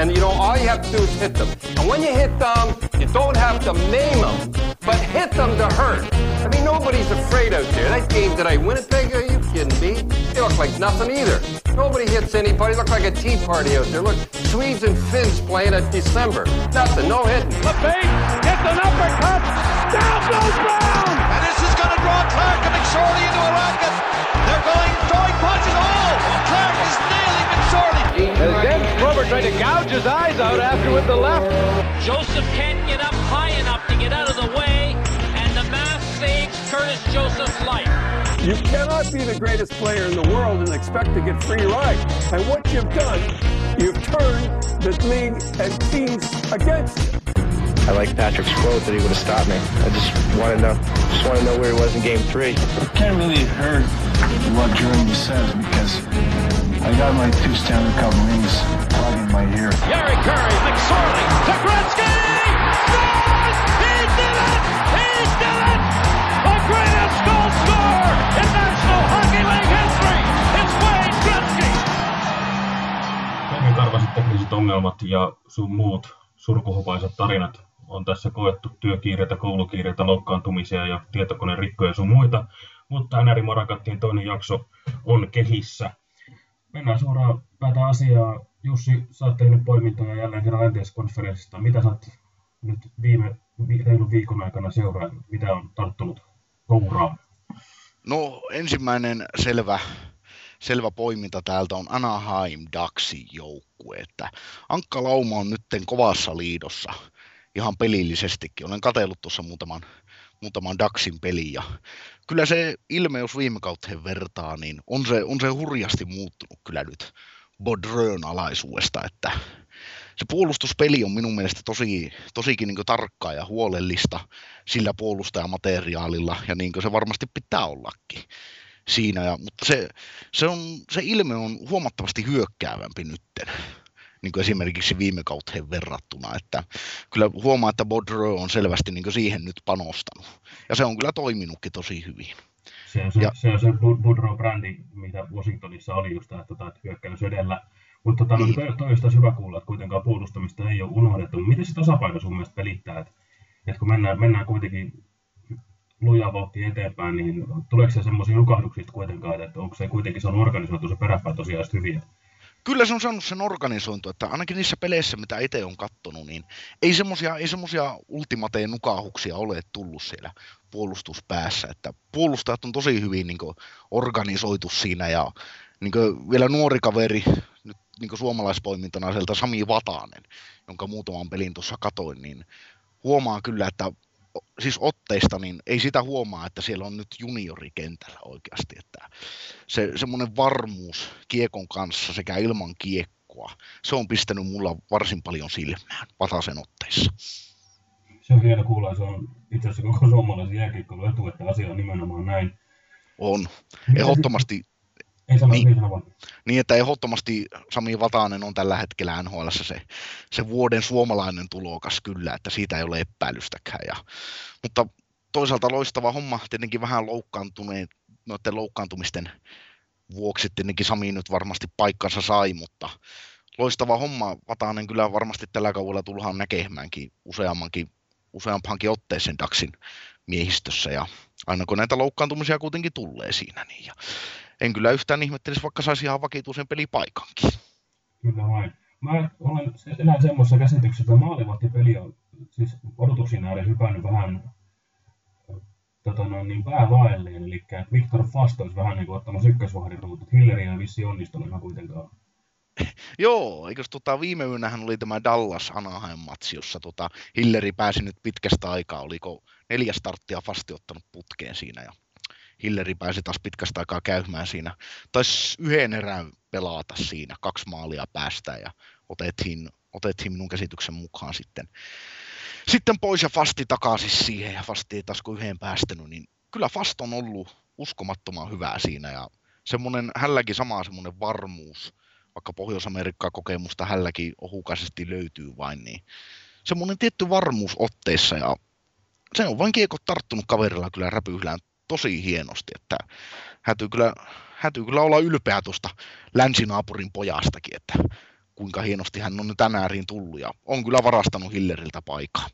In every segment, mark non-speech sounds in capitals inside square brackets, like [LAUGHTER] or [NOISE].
And you know, all you have to do is hit them. And when you hit them, you don't have to name them but hit them to hurt. I mean, nobody's afraid out there. That game today, Winnipeg, are you kidding me? They look like nothing either. Nobody hits anybody. Look like a tea party out there. Look, Swedes and Finns playing at December. Nothing, no hitting. LePage gets an uppercut. Down goes Brown. And this is going to draw Clark and McSorley into a racket. They're going, throwing punches. Oh, Clark is nailing McSorley. As then Grover tried to gouge his eyes out after with the left. Joseph can't get up high enough to get out of the way, and the mask saves Curtis Joseph's life. You cannot be the greatest player in the world and expect to get free ride. And what you've done, you've turned the league and teams against you. I like Patrick's quote that he would have stopped me. I just want to know, just want to know where he was in Game Three. Can't really heard what Jeremy says because I got my two Stanley Cup rings plugged in my ear. Gary Curry, McSorley, to Gretzky. Scores! He did it! He did it! Greatest goal scorer in National Hockey League history is Wayne Gretzky. Tekniset ongelmat ja sun muut surkuhupaiset tarinat on tässä koettu työkiireitä, koulukiireitä, loukkaantumisia ja tietokonerikkoja sun muita, mutta NR Morakattiin toinen jakso on kehissä. Mennään suoraan päätä asiaa. Jussi, sä oot tehnyt poimintoja jälleen kerran NTS-konferenssista. Mitä sä oot nyt viime reilun viikon aikana seuraa? Mitä on tarttunut kouraan? No ensimmäinen selvä, selvä poiminta täältä on Anaheim Ducksin joukkue. Että Ankka Lauma on nytten kovassa liidossa ihan pelillisestikin. Olen katsellut tuossa muutaman, muutaman Daxin pelin ja kyllä se ilme, jos viime kauteen vertaa, niin on se, on se hurjasti muuttunut kyllä nyt Bodrön alaisuudesta, että se puolustuspeli on minun mielestä tosi, tosikin niin tarkkaa ja huolellista sillä puolustajamateriaalilla, ja niin se varmasti pitää ollakin siinä. Ja, mutta se, se, on, se ilme on huomattavasti hyökkäävämpi nytten niin kuin esimerkiksi viime kauteen verrattuna. Että kyllä huomaa, että Bodro on selvästi niin siihen nyt panostanut. Ja se on kyllä toiminutkin tosi hyvin. Se on se, ja, se, on se Boudreau-brändi, mitä Washingtonissa oli just tämä, tota, että hyökkäys edellä. Mutta tota, niin. toi, toi olisi hyvä kuulla, että kuitenkaan puolustamista ei ole unohdettu. Miten se tasapaino sun mielestä pelittää? Että, että kun mennään, mennään kuitenkin lujaa vauhtia eteenpäin, niin tuleeko se semmoisia nukahduksia kuitenkaan, että onko se kuitenkin se on organisoitu se peräpää tosiaan hyvin? kyllä se on saanut sen organisointu, että ainakin niissä peleissä, mitä itse on kattonut, niin ei semmoisia ei semmosia ultimateen nukahuksia ole tullut siellä puolustuspäässä, että puolustajat on tosi hyvin niin organisoitu siinä ja niin vielä nuori kaveri, nyt niin suomalaispoimintana sieltä Sami Vatanen, jonka muutaman pelin tuossa katoin, niin huomaa kyllä, että siis otteista, niin ei sitä huomaa, että siellä on nyt juniori kentällä oikeasti. Että se semmoinen varmuus kiekon kanssa sekä ilman kiekkoa, se on pistänyt mulla varsin paljon silmään Vatasen otteissa. Se on hieno kuulla, se on itse asiassa koko suomalaisen jääkiekkoilun etu, että asia on nimenomaan näin. On. Ehdottomasti ei sano, niin, niin, niin, että ehdottomasti Sami Vatanen on tällä hetkellä NHL se, se vuoden suomalainen tulokas kyllä, että siitä ei ole epäilystäkään. Ja, mutta toisaalta loistava homma, tietenkin vähän loukkaantuneet, noiden loukkaantumisten vuoksi tietenkin Sami nyt varmasti paikkansa sai, mutta loistava homma. Vatanen kyllä varmasti tällä kaudella tullaan näkemäänkin useammankin, useampankin otteeseen Daxin miehistössä ja aina kun näitä loukkaantumisia kuitenkin tulee siinä, niin ja en kyllä yhtään ihmettelisi, vaikka saisi ihan vakituisen pelipaikankin. Kyllä vain. Mä olen enää semmoisessa käsityksessä, että maalivahtipeli on siis odotuksiin nähden hypännyt vähän tota noin, niin päävaelleen, eli Victor Fast olisi vähän niin kuin ottamassa ykkösvahdin mutta Hilleri ei vissi onnistunut ihan kuitenkaan. [LAUGHS] Joo, eikö tota, viime yönähän oli tämä Dallas Anaheim-matsi, jossa tota, Hilleri pääsi nyt pitkästä aikaa, oliko neljä starttia Fasti ottanut putkeen siinä ja Hilleri pääsi taas pitkästä aikaa käymään siinä. Taisi yhden erään pelata siinä, kaksi maalia päästä ja otettiin, otettiin minun käsityksen mukaan sitten sitten pois ja Fasti takaisin siihen ja Fasti ei taas kuin yhden päästänyt, niin kyllä Fast on ollut uskomattoman hyvää siinä ja semmoinen hälläkin sama semmoinen varmuus, vaikka Pohjois-Amerikkaa kokemusta hälläkin ohukaisesti löytyy vain, niin semmoinen tietty varmuus otteissa ja se on vain kiekko tarttunut kaverilla kyllä räpyhlään tosi hienosti, että hätyy kyllä, hätyy kyllä olla ylpeä tuosta länsinaapurin pojastakin, että kuinka hienosti hän on nyt tänääriin tullut ja on kyllä varastanut Hilleriltä paikaa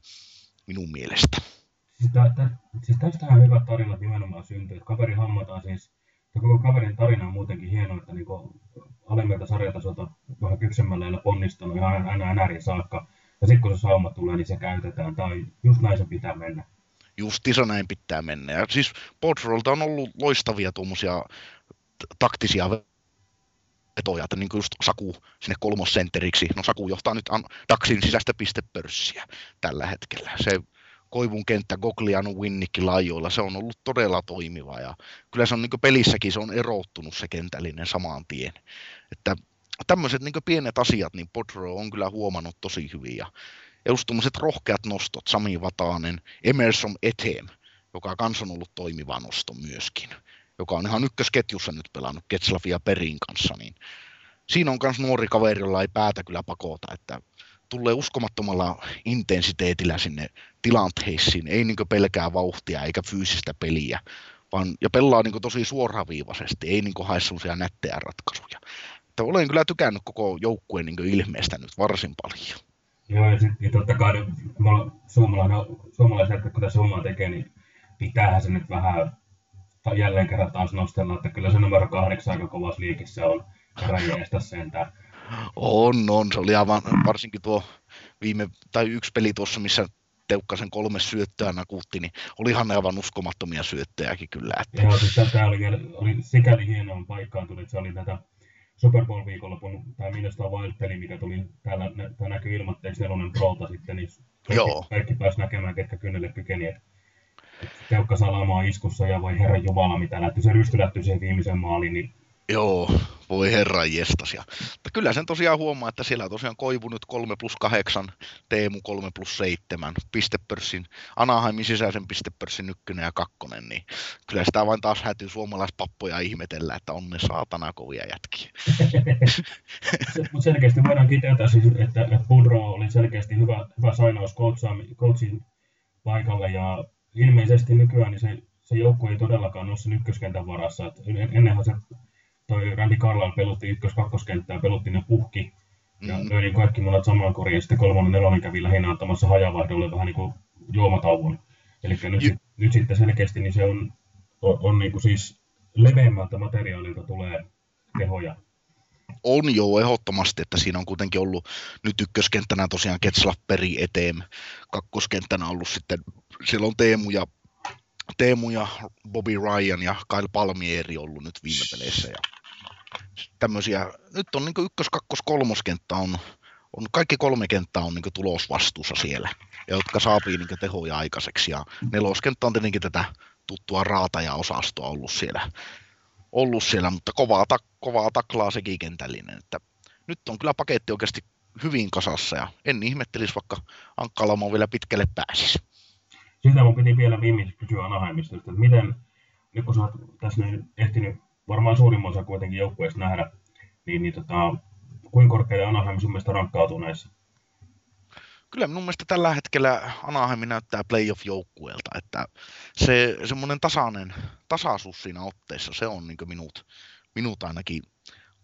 minun mielestä. Siis, tä, tä, siis tästähän hyvät tarinat nimenomaan syntyy, kaveri hammataan siis, ja koko kaverin tarina on muutenkin hieno, että niin alemmilta sarjatasolta vähän kypsemmällä ponnistanut ihan NRin saakka, ja sitten kun se sauma tulee, niin se käytetään, tai just näin se pitää mennä. Justiinsa näin pitää mennä. Ja siis Podrolta on ollut loistavia tuommoisia taktisia vetoja, että niin kuin just Saku sinne kolmosentteriksi. No Saku johtaa nyt Daxin sisäistä pistepörssiä tällä hetkellä. Se Koivun kenttä Gogliano Winnikki lajoilla, se on ollut todella toimiva ja kyllä se on niin pelissäkin se on erottunut se kentällinen samaan tien. Että tämmöiset niin pienet asiat, niin Podro on kyllä huomannut tosi hyvin ja, ja just rohkeat nostot, Sami Vataanen, Emerson Etem, joka kans on ollut toimiva nosto myöskin joka on ihan ykkösketjussa nyt pelannut Ketslafia Perin kanssa, niin siinä on myös nuori kaveri, jolla ei päätä kyllä pakota, että tulee uskomattomalla intensiteetillä sinne tilanteisiin, ei niin pelkää vauhtia eikä fyysistä peliä, vaan, ja pelaa niin tosi suoraviivaisesti, ei niin hae sellaisia nättejä ratkaisuja. Että olen kyllä tykännyt koko joukkueen niin ilmeestä nyt varsin paljon. Joo, ja sitten totta kai suomalaiset, kun tässä hommaa tekee, niin pitäähän se nyt vähän jälleen kerran taas nostella, että kyllä se numero kahdeksan aika kovassa liikissä on rajeesta sentään. On, on. Se oli aivan, varsinkin tuo viime, tai yksi peli tuossa, missä Teukkasen kolme syöttöä nakutti, niin olihan ne aivan uskomattomia syöttöjäkin kyllä. Että... Joo, siis tämä oli, oli sikäli hienoon paikkaan tuli, että se oli tätä Super Bowl viikonlopun, tämä Minnesota Wild-peli, mikä tuli täällä, tämä näkyy ilmatteeksi nelonen prolta sitten, niin kaikki, Joo. kaikki pääsi näkemään, ketkä kynnelle kykeni. Että Teukka Salamaa iskussa ja voi herra Jumala, mitä lähti se rystylätty siihen viimeisen maaliin, niin Joo, voi herra jestas. Mutta kyllä sen tosiaan huomaa, että siellä on tosiaan Koivu nyt 3 plus 8, Teemu 3 plus 7, pistepörssin, Anaheimin sisäisen pistepörssin ykkönen ja kakkonen, niin kyllä sitä vain taas hätyy suomalaispappoja ihmetellä, että on ne saatana kovia jätkiä. [LAUGHS] Mutta selkeästi voidaan kiteyttää siis, että Pudro oli selkeästi hyvä, hyvä sainaus coachin paikalle ja ilmeisesti nykyään niin se, se joukkue ei todellakaan ole sen ykköskentän varassa. Ennenhän se toi Randy Carlyle pelutti ykkös-kakkoskenttää, pelutti ne puhki ja mm. löi niin kaikki munat samaan koriin ja sitten kolmonen nelonen kävi lähinnä antamassa hajavaihdolle vähän niin kuin juomatauon. Eli nyt, sit, nyt sitten selkeästi niin se on, on, on niin kuin siis leveämmältä materiaalilta tulee tehoja. On jo ehdottomasti, että siinä on kuitenkin ollut nyt ykköskenttänä tosiaan Ketslapperi eteen, kakkoskenttänä ollut sitten siellä on Teemu ja, Teemu ja Bobby Ryan ja Kyle Palmieri ollut nyt viime peleissä. Ja tämmöisiä, nyt on niin ykkös, kakkos, kolmoskenttä on, on, kaikki kolme kenttää on niin tulosvastuussa siellä, ja jotka saapii niin tehoja aikaiseksi. Ja neloskenttä on tietenkin tätä tuttua raata ja osastoa ollut siellä, ollut siellä mutta kovaa, ta, kovaa taklaa sekin kentällinen. Että nyt on kyllä paketti oikeasti hyvin kasassa ja en ihmettelisi, vaikka Ankkalamo vielä pitkälle pääsisi. Sitä mun piti vielä viimeisesti kysyä Anaheimista, että miten, nyt kun sä oot tässä nyt ehtinyt varmaan suurimman osa kuitenkin joukkueesta nähdä, niin, niin tota, kuinka korkealle Anaheim sun mielestä rankkautuu näissä? Kyllä minun mielestä tällä hetkellä Anaheim näyttää playoff-joukkueelta, että se semmoinen tasainen, tasaisuus siinä otteessa, se on niin minut, minut ainakin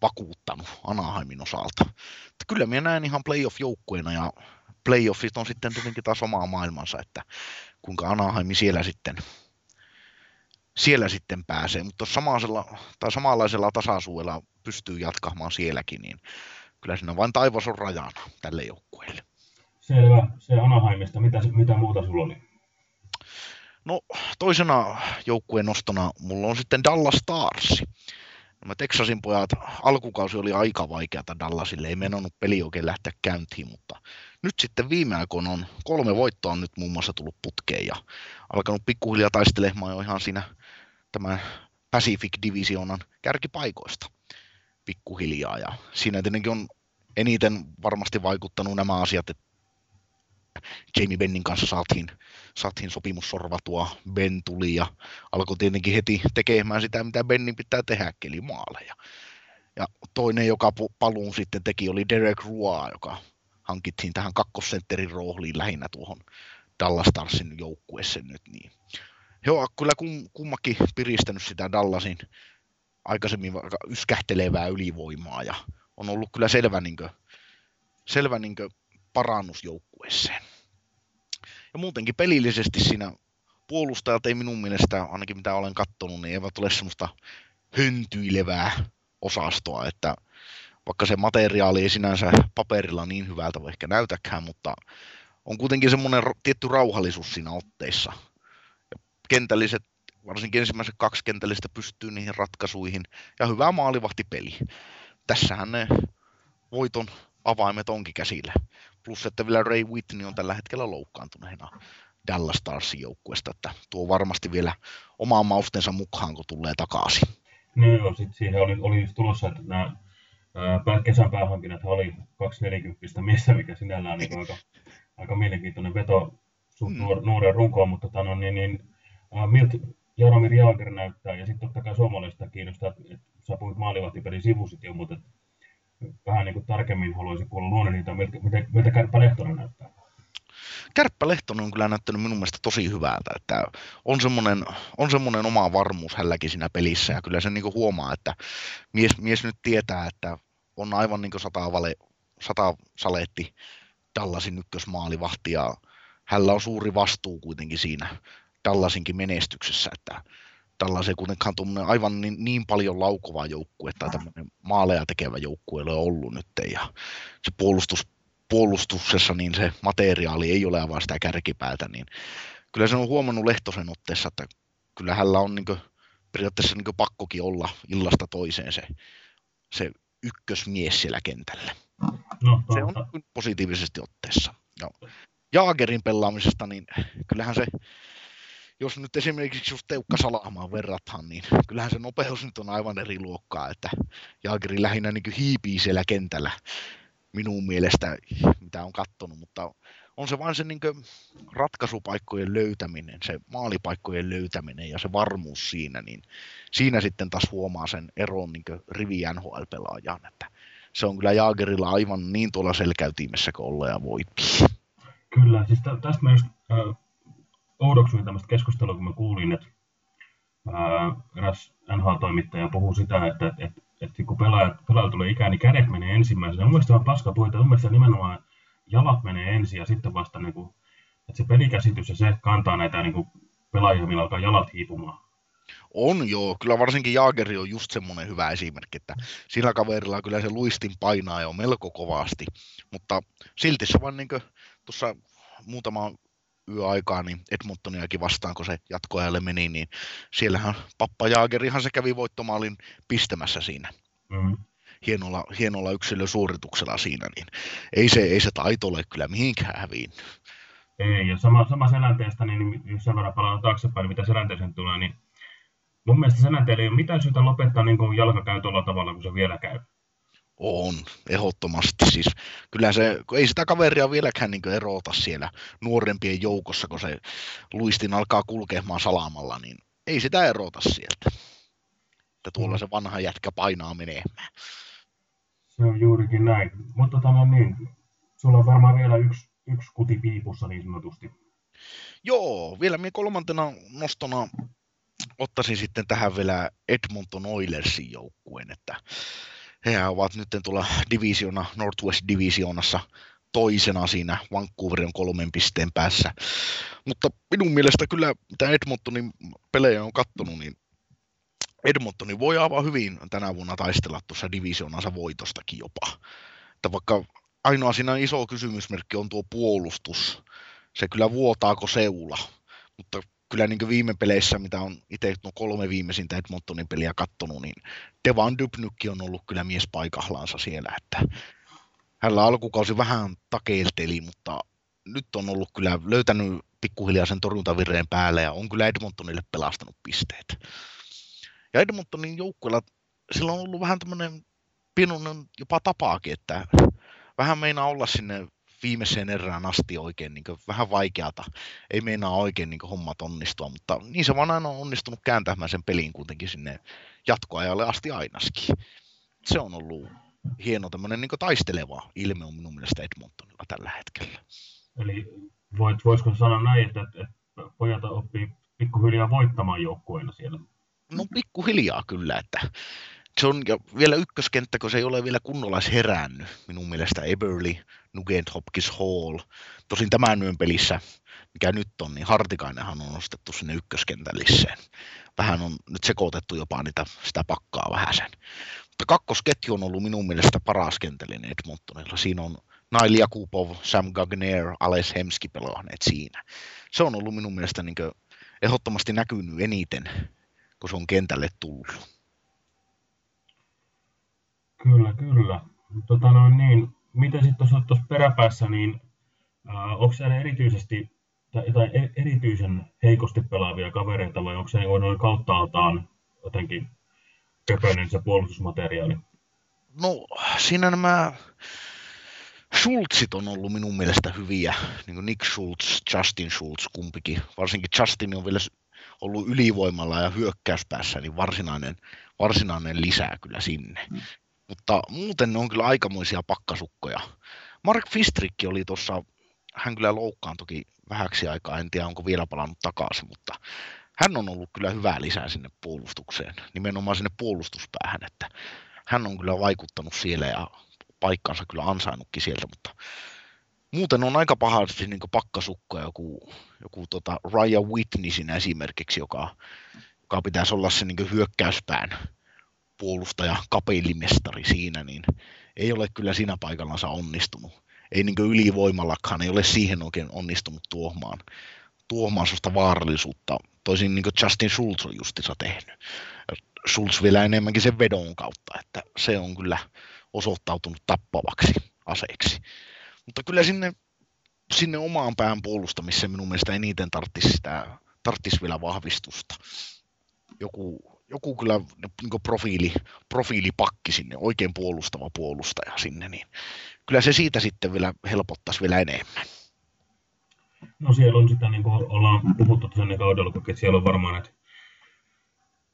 vakuuttanut Anaheimin osalta. Että kyllä minä näen ihan playoff-joukkueena ja playoffit on sitten tietenkin taas omaa maailmansa, että kuinka Anaheim siellä sitten, siellä sitten pääsee, mutta samaisella, tai samanlaisella tasaisuudella pystyy jatkamaan sielläkin, niin kyllä siinä vain taivas on rajana tälle joukkueelle. Selvä. Se Anaheimista. Mitä, mitä muuta sulla oli? No toisena joukkueen nostona mulla on sitten Dallas Stars. Nämä Texasin pojat, alkukausi oli aika vaikeata Dallasille, ei mennyt peli oikein lähteä käyntiin, mutta nyt sitten viime aikoina on kolme voittoa on nyt muun muassa tullut putkeen ja alkanut pikkuhiljaa taistelemaan jo ihan siinä tämän Pacific Divisionan kärkipaikoista pikkuhiljaa ja siinä tietenkin on eniten varmasti vaikuttanut nämä asiat, että Jamie Bennin kanssa saatiin, saatiin sopimus sorvatua. Ben tuli ja alkoi tietenkin heti tekemään sitä, mitä Bennin pitää tehdä, eli maaleja. Ja toinen, joka paluun sitten teki, oli Derek Rua, joka hankittiin tähän kakkosentterin rooliin lähinnä tuohon Dallas Starsin joukkueeseen nyt. Niin. He ovat kyllä kum, kummakin piristänyt sitä Dallasin aikaisemmin yskähtelevää ylivoimaa ja on ollut kyllä selvä, niin kuin, selvä niin parannus joukkueeseen. Ja muutenkin pelillisesti siinä puolustajat ei minun mielestä, ainakin mitä olen katsonut, niin eivät ole semmoista höntyilevää osastoa, että vaikka se materiaali ei sinänsä paperilla niin hyvältä voi ehkä näytäkään, mutta on kuitenkin semmoinen tietty rauhallisuus siinä otteissa. Kentälliset, varsinkin ensimmäiset kaksi kentällistä pystyy niihin ratkaisuihin ja hyvä maalivahtipeli. Tässähän ne voiton avaimet onkin käsillä. Plus, että vielä Ray Whitney on tällä hetkellä loukkaantuneena Dallas Starsin joukkueesta, että tuo varmasti vielä omaan maustensa mukaan, kun tulee takaisin. Niin joo, sitten siihen oli, oli just tulossa, että nämä ää, kesän päähankinnat oli 240 miestä, mikä sinällään on niin aika, aika mielenkiintoinen veto sun mm. nuoren runkoon, mutta tota, no, niin, niin, ää, miltä Jaromir Jaager näyttää, ja sitten totta kai suomalaista kiinnostaa, että, sä puhuit maalivahtipelin sivusit jo, mutta vähän niin kuin tarkemmin haluaisin kuulla luonnehdiintaa, miltä, miltä, miltä Kärppä Lehtonen näyttää. Kärppä Lehtonen on kyllä näyttänyt minun mielestä tosi hyvältä, että on semmoinen, on semmoinen oma varmuus hälläkin siinä pelissä ja kyllä se niin huomaa, että mies, mies nyt tietää, että on aivan niin kuin sata, vale, sata saletti Dallasin ykkösmaalivahti ja hänellä on suuri vastuu kuitenkin siinä Dallasinkin menestyksessä, että Dallas ei kuitenkaan aivan niin, niin paljon laukova joukkue tai tämmöinen maaleja tekevä joukkue ole ollut nyt ja se puolustus puolustuksessa niin se materiaali ei ole aivan sitä kärkipäätä, niin kyllä se on huomannut Lehtosen otteessa, että kyllä hänellä on niin kuin, periaatteessa niin pakkokin olla illasta toiseen se, se ykkösmies siellä kentällä. No, se on positiivisesti otteessa. Ja Jaagerin pelaamisesta, niin kyllähän se, jos nyt esimerkiksi just Teukka Salamaan verrataan, niin kyllähän se nopeus nyt on aivan eri luokkaa, että Jaageri lähinnä niin hiipii siellä kentällä minun mielestä, mitä on kattonut, mutta on se vain se niin ratkaisupaikkojen löytäminen, se maalipaikkojen löytäminen ja se varmuus siinä, niin siinä sitten taas huomaa sen eron niin rivi NHL-pelaajan, että se on kyllä Jaagerilla aivan niin tuolla selkäytimessä kuin olla ja voi. Kyllä, siis tästä mä just oudoksuin tämmöistä keskustelua, kun mä kuulin, että äh, eräs NHL-toimittaja puhuu sitä, että, että, että kun pelaaja, pelaaja tulee ikään, niin kädet menee ensimmäisenä. Mun mielestä on paska puhuta, mun mielestä nimenomaan jalat menee ensin ja sitten vasta, niin kuin, että se pelikäsitys ja se kantaa näitä niin kuin, pelaajia, millä alkaa jalat hiipumaan. On joo, kyllä varsinkin Jaageri on just semmoinen hyvä esimerkki, että sillä kaverilla kyllä se luistin painaa jo melko kovasti, mutta silti se vaan niin tuossa muutama yöaikaa, niin Edmontoniakin vastaan, kun se jatkoajalle meni, niin siellähän Pappa Jaagerihan se kävi voittomaalin pistämässä siinä. Mm. Hienolla, hienolla yksilösuorituksella siinä, niin ei se, ei se taito ole kyllä mihinkään häviinnyt. Ei, ja sama, sama selänteestä, niin jos sen verran palaan taaksepäin, mitä selänteeseen tulee, niin mun mielestä selänteellä ei ole mitään syytä lopettaa niin kuin jalka käy tuolla tavalla, kun se vielä käy. On, ehdottomasti. Siis, kyllä se, ei sitä kaveria vieläkään niin erota siellä nuorempien joukossa, kun se luistin alkaa kulkemaan salamalla, niin ei sitä erota sieltä. Että tuolla se vanha jätkä painaa menemään. Se on juurikin näin. Mutta tämä niin, sulla on varmaan vielä yksi, yksi kuti piipussa niin sanotusti. Joo, vielä minä kolmantena nostona ottaisin sitten tähän vielä Edmonton Oilersin joukkueen, että he ovat nyt tuolla divisiona, Northwest Divisionassa toisena siinä, Vancouver on kolmen pisteen päässä. Mutta minun mielestä kyllä, mitä Edmontonin pelejä on kattonut, niin Edmontoni voi aivan hyvin tänä vuonna taistella tuossa divisionansa voitostakin jopa. Että vaikka ainoa siinä iso kysymysmerkki on tuo puolustus, se kyllä vuotaako seula, mutta kyllä niin viime peleissä, mitä on itse no kolme viimeisintä Edmontonin peliä kattonut, niin Devan Dubnykki on ollut kyllä mies paikahlaansa siellä, että hänellä alkukausi vähän takeilteli, mutta nyt on ollut kyllä löytänyt pikkuhiljaa sen torjuntavireen päälle ja on kyllä Edmontonille pelastanut pisteet. Ja Edmontonin joukkueella sillä on ollut vähän tämmöinen pienoinen jopa tapaakin, että vähän meinaa olla sinne viimeiseen erään asti oikein niin vähän vaikeata. Ei meinaa oikein niin hommat onnistua, mutta niin se vaan aina on onnistunut kääntämään sen pelin kuitenkin sinne jatkoajalle asti ainakin. Se on ollut hieno tämmöinen niin taisteleva ilme on minun mielestä Edmontonilla tällä hetkellä. Eli voit, voisiko sanoa näin, että, että pojat oppii pikkuhiljaa voittamaan joukkueena siellä? No pikkuhiljaa kyllä, että se on ja vielä ykköskenttä, kun se ei ole vielä kunnolla herännyt. Minun mielestä Eberly, Nugent Hopkins Hall. Tosin tämän yön pelissä, mikä nyt on, niin Hartikainenhan on nostettu sinne ykköskentälliseen. Vähän on nyt sekoitettu jopa niitä, sitä pakkaa vähän sen. Mutta kakkosketju on ollut minun mielestä paras kentällinen Edmontonilla. Siinä on Nail Jakubov, Sam Gagner, Ales Hemski pelaaneet siinä. Se on ollut minun mielestä niin ehdottomasti näkynyt eniten, kun se on kentälle tullut. Kyllä, kyllä. Tota noin, niin, miten sitten tuossa peräpäässä, niin äh, onko siellä erityisesti tai jotain e-, erityisen heikosti pelaavia kavereita vai onko se niin noin kauttaaltaan jotenkin köpöinen se puolustusmateriaali? No siinä nämä Schultzit on ollut minun mielestä hyviä, niin kuin Nick Schultz, Justin Schultz kumpikin. Varsinkin Justin on vielä ollut ylivoimalla ja hyökkäyspäässä, niin varsinainen, varsinainen lisää kyllä sinne. Mutta muuten ne on kyllä aikamoisia pakkasukkoja. Mark Fistrikki oli tuossa, hän kyllä loukkaantui vähäksi aikaa, en tiedä onko vielä palannut takaisin, mutta hän on ollut kyllä hyvää lisää sinne puolustukseen, nimenomaan sinne puolustuspäähän, että hän on kyllä vaikuttanut siellä ja paikkansa kyllä ansainnutkin sieltä, mutta muuten on aika pahasti niin pakkasukko joku, joku tota Ryan Whitney siinä esimerkiksi, joka, joka pitäisi olla se niin hyökkäyspään puolustaja, kapellimestari siinä, niin ei ole kyllä siinä paikallansa onnistunut. Ei niin ylivoimallakaan, ei ole siihen oikein onnistunut tuomaan, tuomaan sellaista vaarallisuutta, toisin niin kuin Justin Schultz on justissa tehnyt. Schultz vielä enemmänkin sen vedon kautta, että se on kyllä osoittautunut tappavaksi aseeksi. Mutta kyllä sinne, sinne omaan pään puolustamiseen minun mielestä eniten tarttisi, sitä, tarttisi vielä vahvistusta. Joku, joku kyllä niin profiili, profiilipakki sinne, oikein puolustava puolustaja sinne, niin kyllä se siitä sitten vielä helpottaisi vielä enemmän. No siellä on sitä, niin kuin ollaan puhuttu tuossa kaudella, että siellä on varmaan näitä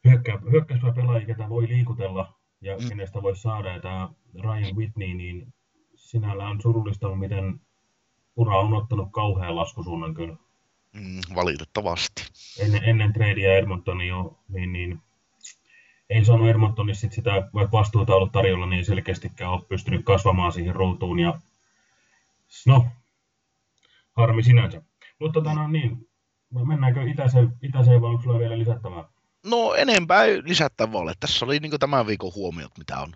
hyökkä, hyökkäyspää pelaajia, ketä voi liikutella ja mm. kenestä voi saada. Ja tämä Ryan Whitney, niin sinällään on surullista, miten ura on ottanut kauhean laskusuunnan kyllä. Mm, valitettavasti. Ennen, ennen tradea Edmontonia jo, niin, niin ei saanut Edmontonissa sitä, vaikka vastuuta ollut tarjolla, niin selkeästikään ole pystynyt kasvamaan siihen ruutuun. Ja, no, harmi sinänsä. Mutta tota, no, niin, mennäänkö itäiseen, itäiseen vai onko sulla vielä lisättävää? No enempää lisättävää ole. Tässä oli niin tämän viikon huomiot, mitä on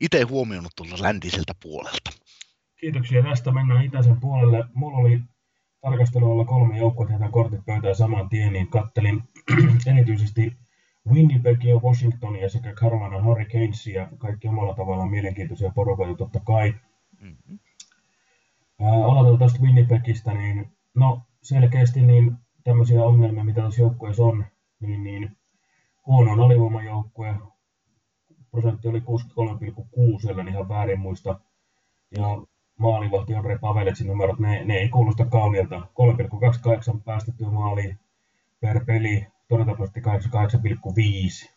itse huomioinut tuolta läntiseltä puolelta. Kiitoksia tästä. Mennään itäisen puolelle. Mulla oli tarkastelulla kolme joukkoa, tehdään kortit pöytään saman tien, niin kattelin [CLEARS THROAT] erityisesti Winnipegia, Washingtonia sekä Carolina Hurricanesia, kaikki omalla tavallaan mielenkiintoisia porukoita totta kai. Mm-hmm. aloitetaan tästä Winnipegistä, niin no selkeästi niin tämmöisiä ongelmia, mitä tässä joukkueessa on, niin, niin huono on alivoimajoukkue, prosentti oli 63,6, ellei ihan väärin muista. Ja maalivahti on Paveletsin numerot, ne, ne ei kuulosta kauniilta. 3,28 päästettyä maaliin per peli, torjuntaprosentti 88,5.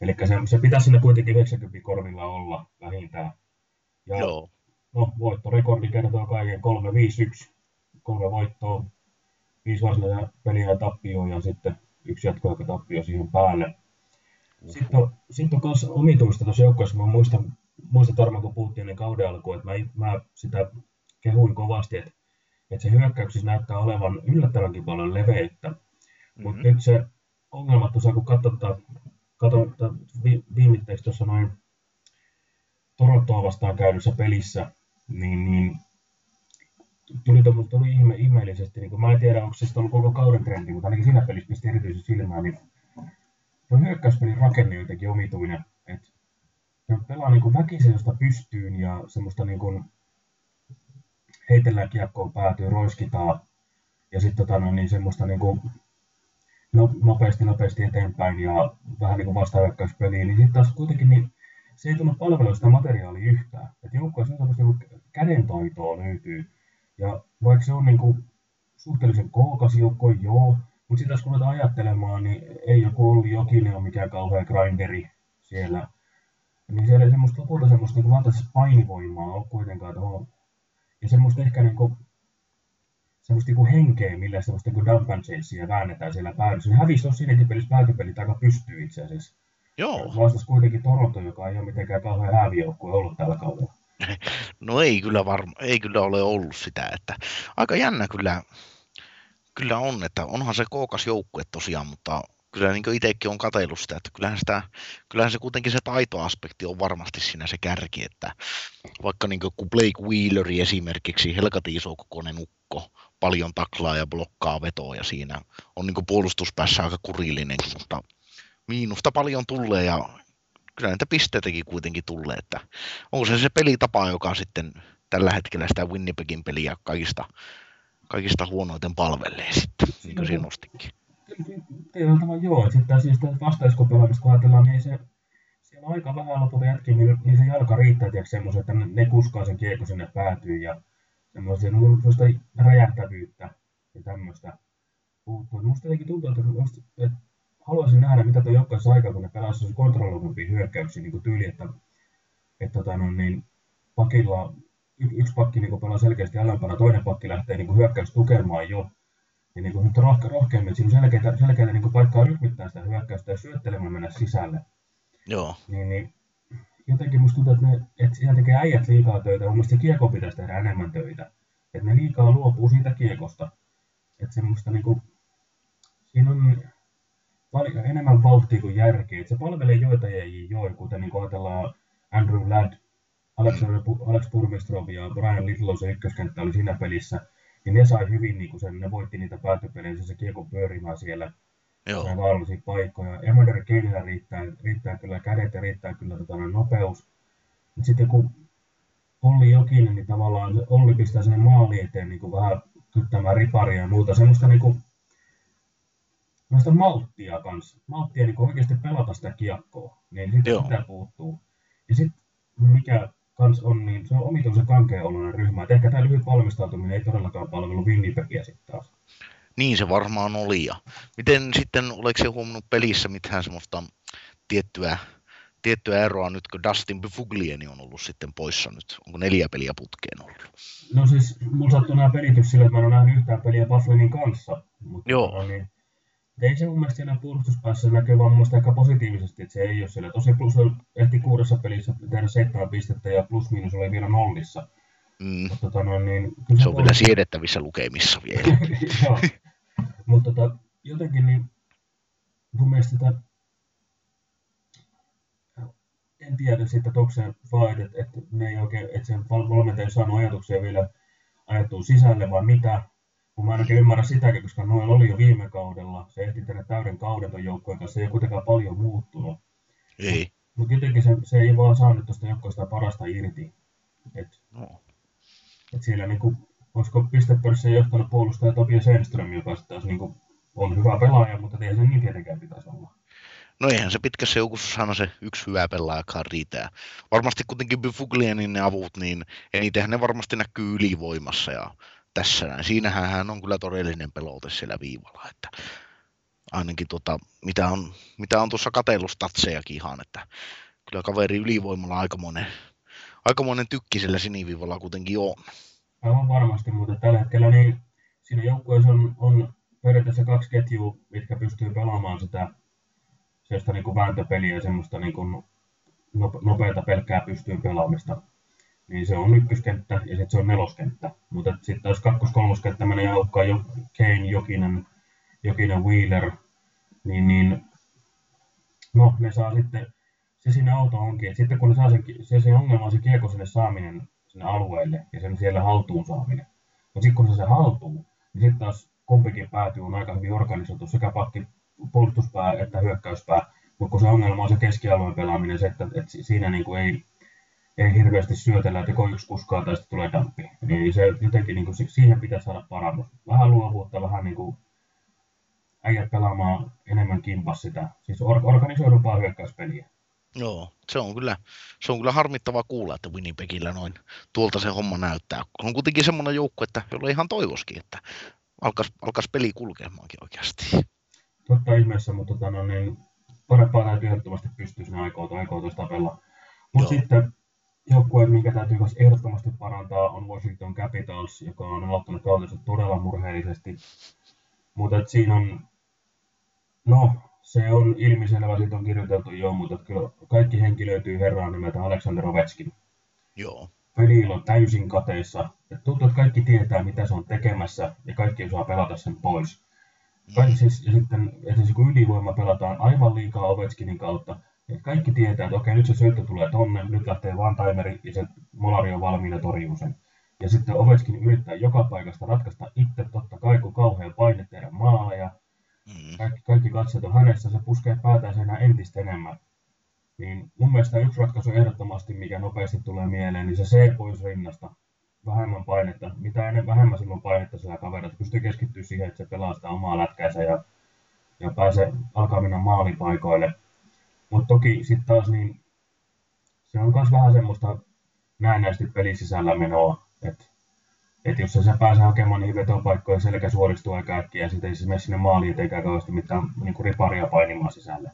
Eli se, se pitäisi sinne kuitenkin 90 korvilla olla vähintään. Ja, Joo. No, voittorekordi kertoo kaiken 3-5-1. Kolme voittoa, viisi varsinaisia peliä ja tappioon ja sitten yksi tappio siihen päälle. Sitten on, sitten on myös omituista tuossa joukkueessa. Mä muistan, muistan Tarmo, kun puhuttiin niin kauden alkuun, että mä, mä sitä kehuin kovasti, että, että se hyökkäyksissä näyttää olevan yllättävänkin paljon leveyttä. Mm-hmm. Mutta nyt se ongelma tuossa, kun katsotaan, katsotaan vi, viimitteeksi tuossa noin Torontoa vastaan käydyssä pelissä, niin, niin tuli, tuli ihme, ihmeellisesti, niin mä en tiedä, onko se ollut koko kauden trendi, mutta ainakin siinä pelissä pisti erityisesti silmään, niin tuo hyökkäyspelin rakenne jotenkin omituinen. Että ne pelaa niin väkisin josta pystyyn ja semmoista niin kuin heitellään kiekkoon päätyy, roiskitaan ja sitten tota, no, niin semmoista niin kuin no, nopeasti, nopeasti eteenpäin ja vähän niin kuin vastahyökkäyspeliä, niin sitten taas kuitenkin niin se ei tullut palvelua sitä materiaalia yhtään. Että joukkueessa on semmoista niin kädentaitoa löytyy. Ja vaikka se on niin kuin suhteellisen kookas joukko, joo, mutta sitten kun ruvetaan ajattelemaan, niin ei joku ollut Jokinen ole mikään kauhean grinderi siellä. Niin siellä ei semmoista lopulta semmoista niin valtaisesta painivoimaa ole kuitenkaan tuohon. Ja semmoista ehkä niin kuin, semmoista niin henkeä, millä semmoista niin dump and väännetään siellä päädyssä. Ne hävisi tuossa siinäkin pelissä päätypelit aika pystyy itse asiassa. Joo. Vastas kuitenkin Toronto, joka ei ole mitenkään kauhean häävijoukkue ollut tällä kaudella. [LAUGHS] No ei kyllä, varma, ei kyllä ole ollut sitä, että aika jännä kyllä, kyllä on, että onhan se kookas joukkue tosiaan, mutta kyllä niin itsekin on katsellut sitä, että kyllähän, sitä, kyllähän se kuitenkin se taitoaspekti on varmasti siinä se kärki, että vaikka niin kuin Blake Wheeleri esimerkiksi, helkatin isokokoinen ukko, paljon taklaa ja blokkaa vetoa ja siinä on niin puolustuspäässä aika kurillinenkin, mutta miinusta paljon tulee ja kyllä näitä pisteitäkin kuitenkin tulee, että onko se se pelitapa, joka sitten tällä hetkellä sitä Winnipegin peliä kaikista, kaikista huonoiten palvelee sitten, niin kuin siinä. Tietyllä joo, että sitten siis vastaiskopelaamista kun ajatellaan, niin se, siellä on aika vähän lopulta jätkiä, niin, niin se jalka riittää tiedätkö, semmoisen, että ne, ne kuskaa sen kiekko sinne päätyy ja semmoista, no, semmoista räjähtävyyttä ja tämmöistä puuttuu. Musta jotenkin tuntuu, että, että haluaisin nähdä, mitä tuo joukkueessa aikaa, kun ne pelasivat kontrolloidumpia hyökkäyksiä niin tyyli, että, että tota, no, niin, pakilla y- yksi pakki niin pelaa selkeästi alempana, toinen pakki lähtee niin hyökkäys tukemaan jo. Ja niin kuin, rohke, rohkeammin, että siinä on selkeitä, selkeitä niin paikkaa rytmittää sitä hyökkäystä ja syöttelemään mennä sisälle. Joo. Niin, niin jotenkin musta tuntuu, että, ne, että siellä tekee äijät liikaa töitä. Mun mielestä se kiekko pitäisi tehdä enemmän töitä. Että ne liikaa luopuu siitä kiekosta. Että semmoista niinku, siinä on paljon enemmän vauhtia kuin järkeä. se palvelee joita ei joo, kuten niin ajatellaan Andrew Ladd, Alex, Alex Burmistrov ja Brian Little, se ykköskenttä oli siinä pelissä, niin ne sai hyvin niin kuin sen, ne voitti niitä päätöpelejä, se kiekko pyörimään siellä. Joo. vaarallisia paikkoja. Emander Keinillä riittää, riittää kyllä kädet ja riittää kyllä tota, nopeus. Mutta sitten kun Olli Jokinen, niin tavallaan Olli pistää sinne maali eteen niin kuin vähän kyttämään riparia ja muuta. Semmoista niin kuin, malttia kanssa. Malttia niin oikeasti pelata sitä kiekkoa, niin sitten sitä puuttuu. Ja sitten mikä kans on, niin se on omituisen kankeoloinen ryhmä. Et ehkä tämä lyhyt valmistautuminen ei todellakaan palvelu Winnipegia sitten taas. Niin se varmaan oli. Ja miten sitten, oliko se huomannut pelissä mitään semmoista tiettyä, tiettyä eroa nyt, kun Dustin Bufuglieni on ollut sitten poissa nyt? Onko neljä peliä putkeen ollut? No siis, mulla sattuu nämä pelitys sille, että mä en ole nähnyt yhtään peliä Bufflinin kanssa. Mutta Joo. No, niin, ei se mun mielestä siinä puolustuspäässä näkyy vaan mun aika positiivisesti, että se ei ole siellä. Tosi plus ehti kuudessa pelissä tehdä seitsemän pistettä ja plus miinus oli vielä nollissa. Mm. Mutta, tota, no, niin, se, se on vielä siedettävissä lukemissa vielä. [LAUGHS] Joo. Mutta tota, jotenkin niin mun mielestä tätä, en tiedä sitten, että onko se vaan, että, että, ne ei oikein, että sen valmentaja saanut ajatuksia vielä ajattua sisälle, vai mitä, kun mä ainakin ymmärrän sitäkin, koska noin oli jo viime kaudella, se ehti tehdä täyden kauden ton joukkueen kanssa, se ei ole kuitenkaan paljon muuttunut. Ei. Mutta jotenkin se, se, ei vaan saanut tuosta joukkueesta parasta irti. Et, no. Et siellä niinku, olisiko pistepörssiä johtanut puolustaja Tobias Senström, joka taas niinku, on hyvä pelaaja, mutta ei se niin tietenkään pitäisi olla. No eihän se pitkässä joukossa se yksi hyvä pelaajakaan riitä. Varmasti kuitenkin Bufuglienin ne avut, niin eniten ne varmasti näkyy ylivoimassa ja tässä näin. Siinähän hän on kyllä todellinen pelote siellä viivalla, että ainakin tuota, mitä on, mitä on tuossa katellustatsejakin ihan, että kyllä kaveri ylivoimalla aikamoinen, aikamoinen tykki sillä siniviivalla kuitenkin on. Aivan varmasti, mutta tällä hetkellä niin siinä joukkueessa on, on periaatteessa kaksi ketjua, mitkä pystyy pelaamaan sitä sellaista niin kuin vääntöpeliä ja semmoista niin kuin nopeata pelkkää pystyy pelaamista niin se on ykköskenttä ja sitten se on neloskenttä. Mutta sitten jos kakkos-kolmoskenttä menee aukkaa jo Kane, Jokinen, Jokinen Wheeler, niin, niin no ne saa sitten, se siinä auto onkin, että sitten kun ne saa sen, se, se ongelma on se kiekko sinne saaminen sinne alueelle ja sen siellä haltuun saaminen. Mutta sitten kun se se haltuu, niin sitten taas kumpikin päätyy on aika hyvin organisoitu, sekä pakki puolustuspää että hyökkäyspää, mutta kun se ongelma on se keskialueen pelaaminen, se, että, että siinä niin kuin ei, ei hirveästi syötellä, että joko yksi kuskaa tai sitten tulee dampi. Niin se jotenkin niin kuin, siihen pitää saada parannus. Vähän luovuutta, vähän niin kuin äijät pelaamaan enemmän kimpas sitä, siis or- organisoidumpaa hyökkäyspeliä. Joo, se on kyllä, se on kyllä harmittava kuulla, että Winnipegillä noin tuolta se homma näyttää. On kuitenkin semmoinen joukko, että jolla ihan toivoskin, että alkaisi alkais peli kulkemaankin oikeasti. Totta ihmeessä, mutta tota, no, niin, parempaa täytyy ehdottomasti pystyä sinne aikoo, aikoo tuosta pelaa. Mutta sitten joukkue, minkä täytyy myös ehdottomasti parantaa, on Washington Capitals, joka on aloittanut kautensa todella murheellisesti. Mutta siinä on, no, se on ilmiselvä, siitä on kirjoiteltu jo, mutta kyllä kaikki henki löytyy herraan nimeltä Aleksander Ovechkin. Joo. Peli on täysin kateissa. Et tuntuu, että kaikki tietää, mitä se on tekemässä, ja kaikki osaa pelata sen pois. Kaikki siis, ja sitten esimerkiksi kun ylivoima pelataan aivan liikaa Ovechkinin kautta, että kaikki tietää, että okei, nyt se syöttö tulee tonne, nyt lähtee vaan timeri ja se molari on valmiina torjuu sen. Ja sitten Ovechkin yrittää joka paikasta ratkaista itse, totta kai kun kauhean paine tehdä maaleja, mm. kaikki, kaikki katseet on hänessä, se puskee päätään sen entistä enemmän. Niin mun mielestä yksi ratkaisu ehdottomasti, mikä nopeasti tulee mieleen, niin se C pois rinnasta. Vähemmän painetta. Mitä enemmän vähemmän silloin painetta sillä kaverilla, pystyy keskittyä siihen, että se pelaa sitä omaa lätkäänsä ja, ja pääsee alkaa mennä maalipaikoille. Mutta toki sitten taas niin se on myös vähän semmoista näennäisesti pelin sisällä menoa, että et jos sä pääsee hakemaan niihin vetopaikkoja, selkä suoristuu aika äkkiä ja sitten ei se mene sinne maaliin eikä kauheasti mitään niin kuin riparia painimaan sisälle.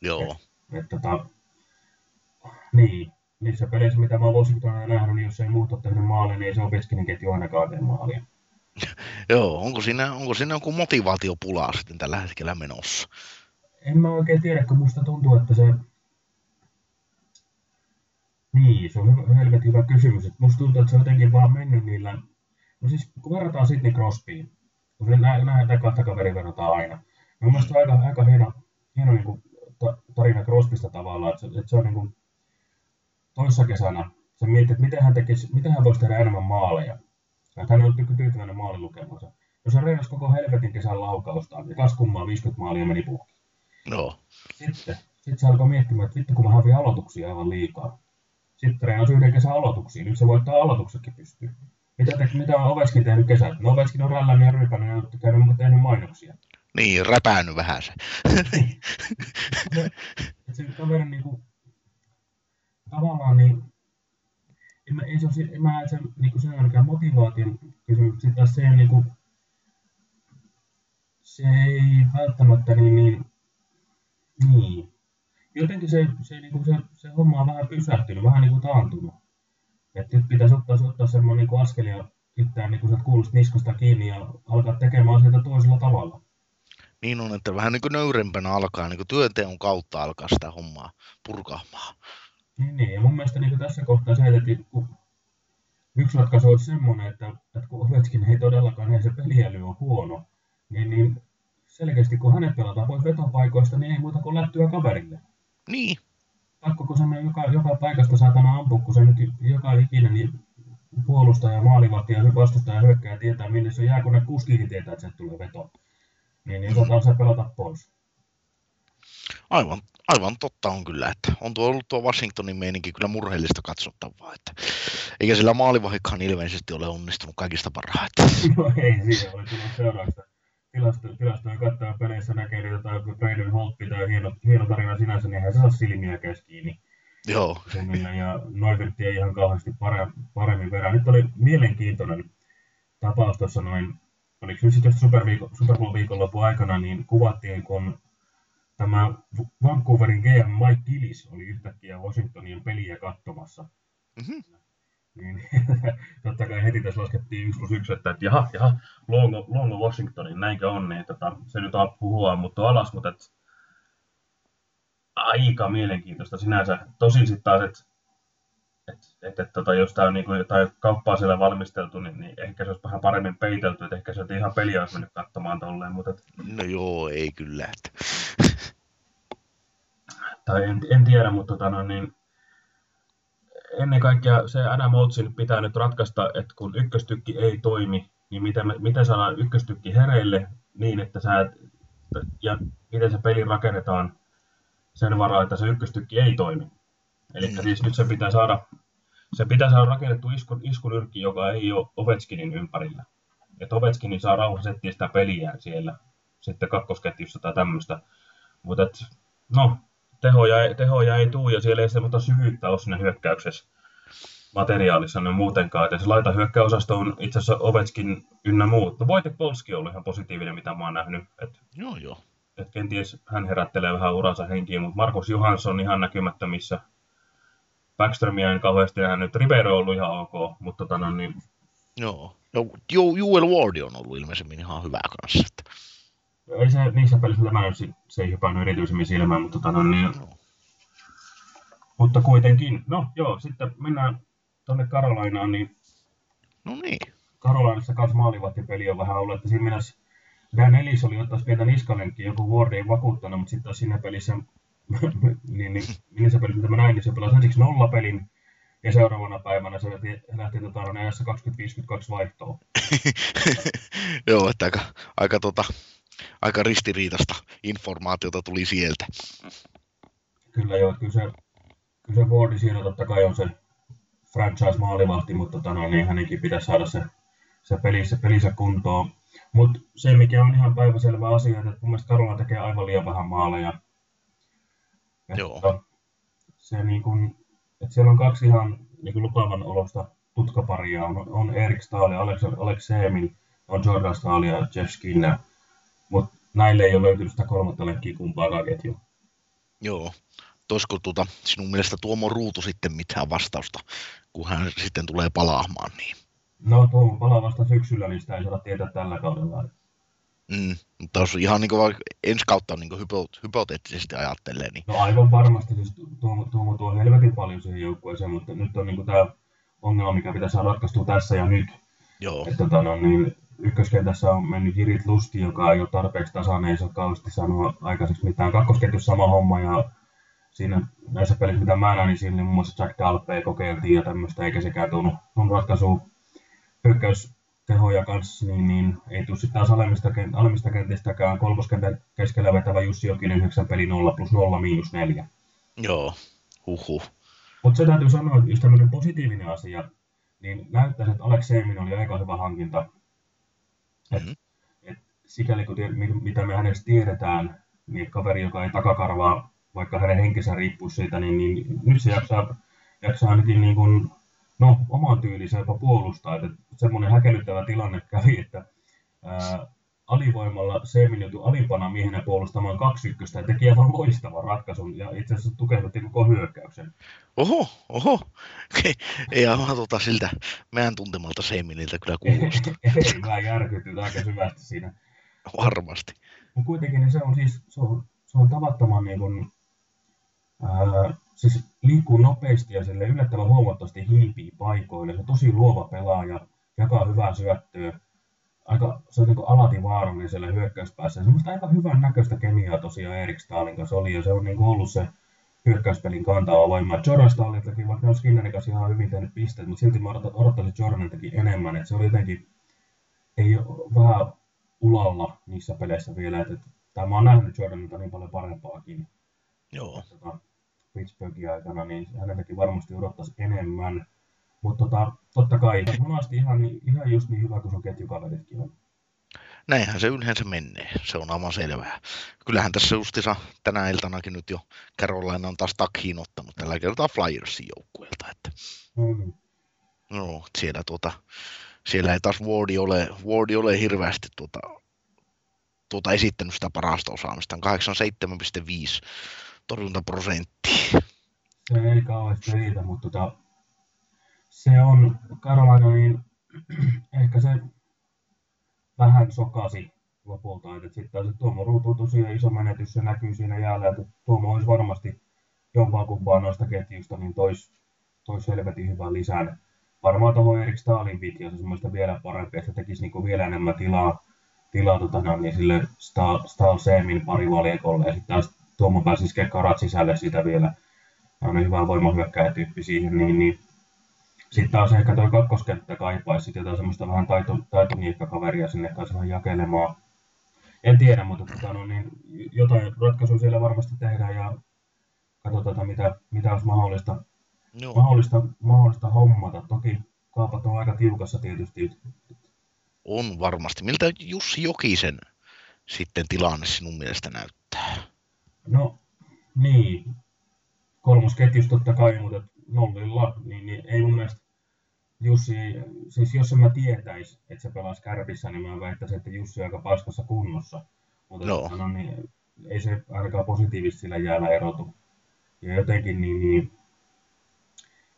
Joo. Et, et, tota, niin, niissä peleissä, mitä mä oon vuosittain nähnyt, niin jos ei muut ole tehnyt maalia, niin ei se Ovechkinin ketju ainakaan tee maalia. [LAUGHS] Joo, onko siinä, onko siinä joku motivaatiopula sitten tällä hetkellä menossa? En mä oikein tiedä, kun musta tuntuu, että se... Niin, se on hyvä, helvetin hyvä kysymys. Että musta tuntuu, että se on jotenkin vaan mennyt niillä... No siis, kun verrataan Sidney Crosbyin, kun se näitä kahta kaveria verrataan aina, niin mun mielestä on aika, aika hieno, hieno niin kuin, tarina Crosbysta tavallaan, että se, että se on niin kuin, toissa kesänä se mietti, että miten hän, tekisi, miten hän voisi tehdä enemmän maaleja. Että hän on tyytyväinen maalilukemansa. Jos hän reenasi koko helvetin kesän laukausta, ja kas kummaa 50 maalia meni puhki. No. Sitten, sitten se alkoi miettimään, että vittu kun mä aloituksia aivan liikaa. Sitten treenasi yhden kesän aloituksia, nyt se voittaa aloituksetkin pystyy. Mitä, te, mitä on Oveskin tehnyt kesät? No Oveskin on rällännyt ja rypännyt ja käynyt, tehnyt mainoksia. Niin, räpäännyt vähän se. se, se kaverin niin kuin, tavallaan niin, en mä, ei se ole, en mä, se, niin kuin se on mikään motivaation kysymys, sitten taas se, niin kuin, se ei välttämättä niin, niin, niin. Jotenkin se, se, niin kuin se, se homma on vähän pysähtynyt, vähän niin kuin taantunut. Että nyt pitäisi ottaa, ottaa semmoinen niin askelia itseään niin kuin kuulosta niskasta kiinni ja alkaa tekemään asioita toisella tavalla. Niin on, että vähän niin kuin nöyrempänä alkaa, niin kuin työnteon kautta alkaa sitä hommaa purkaamaan. Niin, niin. ja mun mielestä niin tässä kohtaa se, että kun yksi ratkaisu olisi semmoinen, että, että kun Ovechkin ei todellakaan, niin se peliäly on huono, niin, niin selkeästi kun hänet pelataan pois vetopaikoista, niin ei muuta kuin lättyä kaverille. Niin. Pakko kun sanoo joka, joka paikasta saatana ampua, kun se nyt joka ikinen niin puolustaja, maalivahti ja vastustaja hyökkää tietää, minne se jää, kun ne kuskikin tietää, että se tulee veto. Niin, niin osataan se pelata pois. Aivan, aivan totta on kyllä, että on tuo ollut tuo Washingtonin meininki kyllä murheellista katsottavaa, että eikä sillä maalivahikkaan ilmeisesti ole onnistunut kaikista parhaiten. [LAUGHS] No ei, siinä oli tullut seuraavaksi tilasto, tilastoja katsoa peleissä näkee jotain, kun Braden Holt pitää hieno, hieno tarina sinänsä, niin hän saa silmiä kiinni. Joo. Ja Noivirtti ei ihan kauheasti paremmin verran. Nyt oli mielenkiintoinen tapaus tuossa noin, oliko nyt sitten Super, Super Bowl viikonlopun aikana, niin kuvattiin, kun tämä Vancouverin GM Mike Gillis oli yhtäkkiä Washingtonin peliä katsomassa. Mm-hmm. Niin, [LAUGHS] totta kai heti tässä laskettiin 1 plus 1, että, että jaha, jaha, Longo, Longo Washingtonin, näinkö on, niin tota, se nyt puhua mutta alas, mutta et, aika mielenkiintoista sinänsä. Tosin sitten taas, että et, et, et, tota, jos tämä on niinku jotain kauppaa siellä valmisteltu, niin, niin ehkä se olisi vähän paremmin peitelty, että ehkä se ihan peliä olisi mennyt katsomaan tolleen. Mutta et... No joo, ei kyllä. Että [LAUGHS] tai en, en tiedä, mutta tota, no, niin, ennen kaikkea se Adam Oatsin pitää nyt ratkaista, että kun ykköstykki ei toimi, niin miten, miten saadaan ykköstykki hereille niin, että sä et, ja miten se peli rakennetaan sen varaa, että se ykköstykki ei toimi. Eli mm. siis nyt se pitää saada, se pitää saada rakennettu iskun, iskunyrkki, joka ei ole Ovechkinin ympärillä. Että Ovechkinin saa rauhassa sitä peliä siellä, sitten kakkosketjussa tai tämmöistä. Mutta no, tehoja, ei- tehoja ei tule ja siellä ei semmoista syvyyttä ole siinä hyökkäyksessä materiaalissa ne muutenkaan. Et se laita hyökkäosasto on itse asiassa Ovetskin ynnä muut. No Wojtek Polski on ollut ihan positiivinen, mitä mä oon nähnyt. Et, Joo, joo. et kenties hän herättelee vähän uransa henkiin, mutta Markus Johansson ihan näkymättömissä. Backströmiä en kauheasti nähnyt. Ribeiro on ollut ihan ok, mutta tota, no, niin, Joo. Jo, jo, Joel Ward on ollut ilmeisemmin ihan hyvä kanssa. Että. Ei se niissä pelissä, mitä mä näin, se- se ei hypännyt erityisemmin silmään, mutta, tota, no, niin, mutta kuitenkin. No joo, sitten mennään tuonne Karolainaan, niin No niin. Karolainassa kanssa maalivahtipeli on vähän ollut, että siinä mielessä Dan Ellis oli ottaa pientä niskalenkkiä, joku Ward ei vakuuttanut, mutta sitten taas siinä pelissä, [LAUGHS] niin, niin minne se peli, mitä mä näin, niin se pelasi ensiksi nollapelin, ja seuraavana päivänä se lähti, lähti tota, ajassa 20-52 vaihtoa. [LAUGHS] Joo, että aika, aika, tota, aika ristiriitasta informaatiota tuli sieltä. Kyllä joo, kyllä se, kyllä se siinä totta kai on se franchise-maalivahti, mutta tota, no, niin hänenkin pitäisi saada se, se, peli, se pelinsä kuntoon. Mutta se, mikä on ihan päiväselvä asia, että mun mielestä Karola tekee aivan liian vähän maaleja. Että Joo. Se niin kun, että siellä on kaksi ihan niin lupaavan olosta tutkaparia. On, on Erik Stahl ja Alex, Alex Seemin, on Jordan Stahl ja Jeff Skinner. Mutta näille ei ole löytynyt sitä kolmatta lenkkiä kumpaakaan ketjua. Joo. Toisko tuota, sinun mielestä Tuomo Ruutu sitten mitään vastausta, kun hän sitten tulee palaamaan, niin No tuo palaa vasta syksyllä, niin sitä ei saada tietää tällä kaudella. Mm, mutta jos ihan niin vaikka ensi kautta niin hypo, hypoteettisesti ajattelee, niin No aivan varmasti, siis Tuomo, Tuomo tuo helvetin paljon siihen joukkueeseen, mutta nyt on niin tämä ongelma, mikä pitäisi saada ratkaistua tässä ja nyt. joo, Että tota, no, niin, ykköskentässä on mennyt Hirit Lusti, joka ei ole tarpeeksi tasainen, ei se ole kauheasti saanut aikaiseksi mitään. Kakkosketjussa sama homma ja siinä näissä pelissä, mitä mä näin, niin siinä muun muassa Jack Dalpe kokeiltiin ja tämmöistä, eikä sekään tullut sun ratkaisuun hyökkäystehoja kanssa, niin, niin ei tule sitten taas alemmista, alemmista kentistäkään. Kolmoskentän keskellä vetävä Jussi Jokinen 9 peli 0 plus 0 miinus 4. joo, huhu. Mutta se täytyy sanoa, että jos tämmöinen positiivinen asia, niin näyttäisi, että Alex Seemin oli aika hyvä hankinta. Et, Mhm. et sikäli kun mitä me hänestä tiedetään, niin kaveri, joka ei takakarvaa, vaikka hänen henkensä riippuu siitä, niin, niin nyt se jaksaa, jaksaa ainakin niin kuin, no, oman tyylinsä jopa puolustaa. Et, et semmoinen häkellyttävä tilanne kävi, että ää, alivoimalla Seemin joutui alimpana miehenä puolustamaan kaksi ykköstä ja teki aivan loistavan ratkaisun ja itse asiassa tukehdutti koko hyökkäyksen. Oho, oho. Ei aivan tota siltä meidän tuntemalta Seiminiltä kyllä kuulosta. Ei, mä järkytyin aika syvästi siinä. Varmasti. Mutta kuitenkin niin se on siis, se on, se on tavattoman niin kuin, ää, siis liikkuu nopeasti ja sille yllättävän huomattavasti hiipii paikoille. Se on tosi luova pelaaja, jakaa hyvää syöttöä. Aika, se on niin kuin alati vaarallinen siellä hyökkäyspäässä. Semmoista aika hyvän näköistä kemiaa tosiaan Erik Stalin kanssa oli, ja se on niin ollut se hyökkäyspelin kantava voima. Jordan Staliltakin, vaikka ne on Skinnerin kanssa ihan hyvin tehnyt pisteet, mutta silti mä odot- odottaisin Jordaniltakin enemmän. Että se oli jotenkin, ei ole vähän ulalla niissä peleissä vielä. Että, että, mä oon nähnyt Jordanilta niin paljon parempaakin Joo. tota, Pittsburghin aikana, niin häneltäkin varmasti odottaisi enemmän. Mutta tota, totta kai, monasti ihan, ihan just niin hyvä kuin sun ketjukaveritkin on. Näinhän se yleensä menee, se on aivan selvää. Kyllähän tässä justissa tänä iltanakin nyt jo Carolina on taas takkiin ottanut tällä kertaa Flyersin joukkueelta. Että, Mm. no, siellä, tuota, siellä ei taas Wardi ole, Wardi ole hirveästi tuota, tuota esittänyt sitä parasta osaamista. 87,5 torjuntaprosenttia. Se ei kauheasti riitä, mutta tota, se on Carolina, niin [CLEARS THROAT] ehkä se vähän sokasi lopulta. Että sitten taas Tuomo Ruutu on tosiaan iso menetys, se näkyy siinä jäällä, että Tuomo olisi varmasti jompaa kumpaa noista ketjusta, niin tois, tois helvetin hyvän lisän. Varmaan tuohon Erik Stalin piti, jos semmoista vielä parempi, että se tekisi niinku vielä enemmän tilaa, tilaa tota, niin sille Stahl, Stahl Seemin parivalikolle, ja sitten Tuomo pääsisi kekkarat sisälle siitä vielä. Aina hyvä voimahyökkäjätyyppi siihen, niin, niin sitten taas ehkä toi kakkoskenttä kaipaisi sitten jotain semmoista vähän taito, taitoniikkakaveria sinne kanssa vähän jakelemaan. En tiedä, mutta tota, no, niin, jotain ratkaisuja siellä varmasti tehdään ja katsotaan, mitä, mitä olisi mahdollista, Joo. mahdollista, mahdollista hommata. Toki kaupat on aika tiukassa tietysti. On varmasti. Miltä Jussi Jokisen sitten tilanne sinun mielestä näyttää? No, Niin, kolmosketjus totta kai, mutta nollilla, niin, niin ei mun mielestä Jussi, siis jos en mä tietäis, että se pelasi kärpissä, niin mä väittäisin, että Jussi on aika paskassa kunnossa. Mutta Joo. no, niin, ei se ainakaan positiivisesti sillä jäällä erotu. Ja jotenkin niin, niin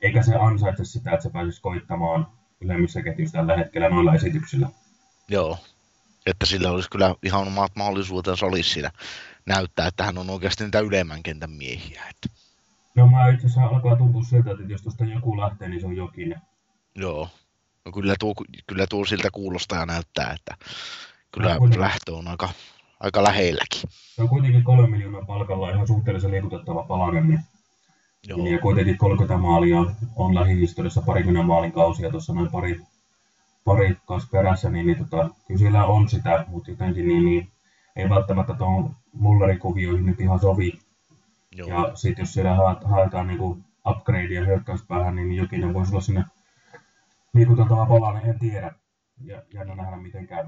eikä se ansaitse sitä, että se pääsisi koittamaan ylemmissä ketjuissa tällä hetkellä noilla esityksillä. Joo. Että sillä olisi kyllä ihan omat mahdollisuutensa olisi siinä näyttää, että hän on oikeasti niitä ylemmän kentän miehiä. Että, No mä itse asiassa alkaa tuntua siltä, että jos tuosta joku lähtee, niin se on Jokinen. joo. No kyllä tuo, kyllä tuo siltä kuulostaa ja näyttää, että kyllä No, lähtö on aika, aika lähelläkin. Se on kuitenkin kolme miljoonaa palkalla ihan suhteellisen liikutettava palanen, niin Joo. Ja kuitenkin 30 maalia on lähihistoriassa parikymmentä maalin kausia, tuossa noin pari, pari kanssa perässä, niin, niin tota, kyllä siellä on sitä, mutta jotenkin niin, niin ei välttämättä tuohon Mullerin kuvioihin nyt ihan sovi. Joo. Ja sitten jos siellä haet- haetaan niinku upgradea hyökkäyspäähän, niin Jokinen voisi olla sinne liikuteltava palanen, en tiedä. Ja jännä nähdä miten käy.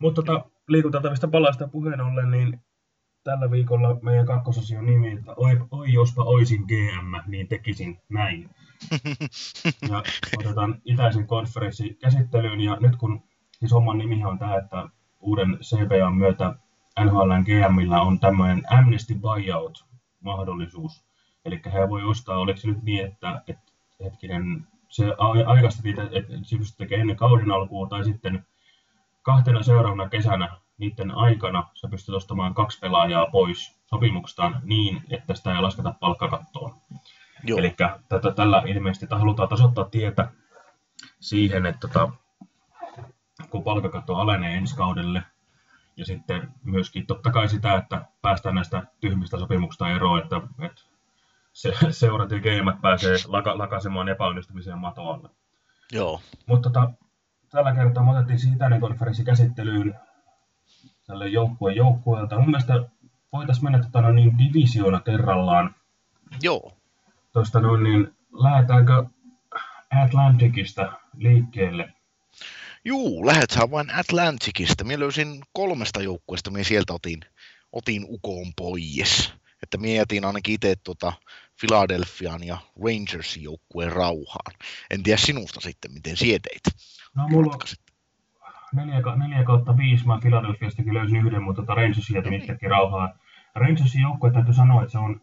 Mutta tota, liikuteltavista palasta puheen ollen, niin tällä viikolla meidän kakkososio nimi, että oi, oi jospa oisin GM, niin tekisin näin. [LAUGHS] Ja otetaan itäisen konferenssi käsittelyyn, ja nyt kun siis homman nimi on tämä, että uuden CBAn myötä NHLn GMillä on tämmöinen amnesty buyout-mahdollisuus. Eli he voi ostaa, oliko se nyt niin, että, että hetkinen, se aikaista niitä, että se tekemään ennen kauden alkua, tai sitten kahtena seuraavana kesänä niiden aikana sä pystyt ostamaan kaksi pelaajaa pois sopimuksestaan niin, että sitä ei lasketa palkkakattoon. Eli tätä, tällä ilmeisesti että halutaan tasoittaa tietä siihen, että tota, kun palkkakatto alenee ensi kaudelle, ja sitten myöskin totta kai sitä, että päästään näistä tyhmistä sopimuksista eroon, että, että se, [LAUGHS] seurat ja GM pääsee laka, lakasemaan epäonnistumiseen matoalle. Joo. Mutta tota, tällä kertaa me otettiin siis itäinen konferenssi käsittelyyn tälle joukkueen joukkueelta. Mun mielestä voitaisiin mennä tota, no, niin divisioona kerrallaan. Joo. Tuosta noin, niin lähdetäänkö Atlanticista liikkeelle? Juu, lähetään vain Atlanticista. Minä löysin kolmesta joukkueesta, minä sieltä otin, otin Ukoon pois. Että minä jätin ainakin itse tuota Philadelphian ja Rangersin joukkueen rauhaan. En tiedä sinusta sitten, miten sieteit. No mulla on 4, 4 kautta 5, mä Philadelphiastakin löysin yhden, mutta tota Rangersin jätin itsekin rauhaa. Rangersin joukkue täytyy sanoa, että se on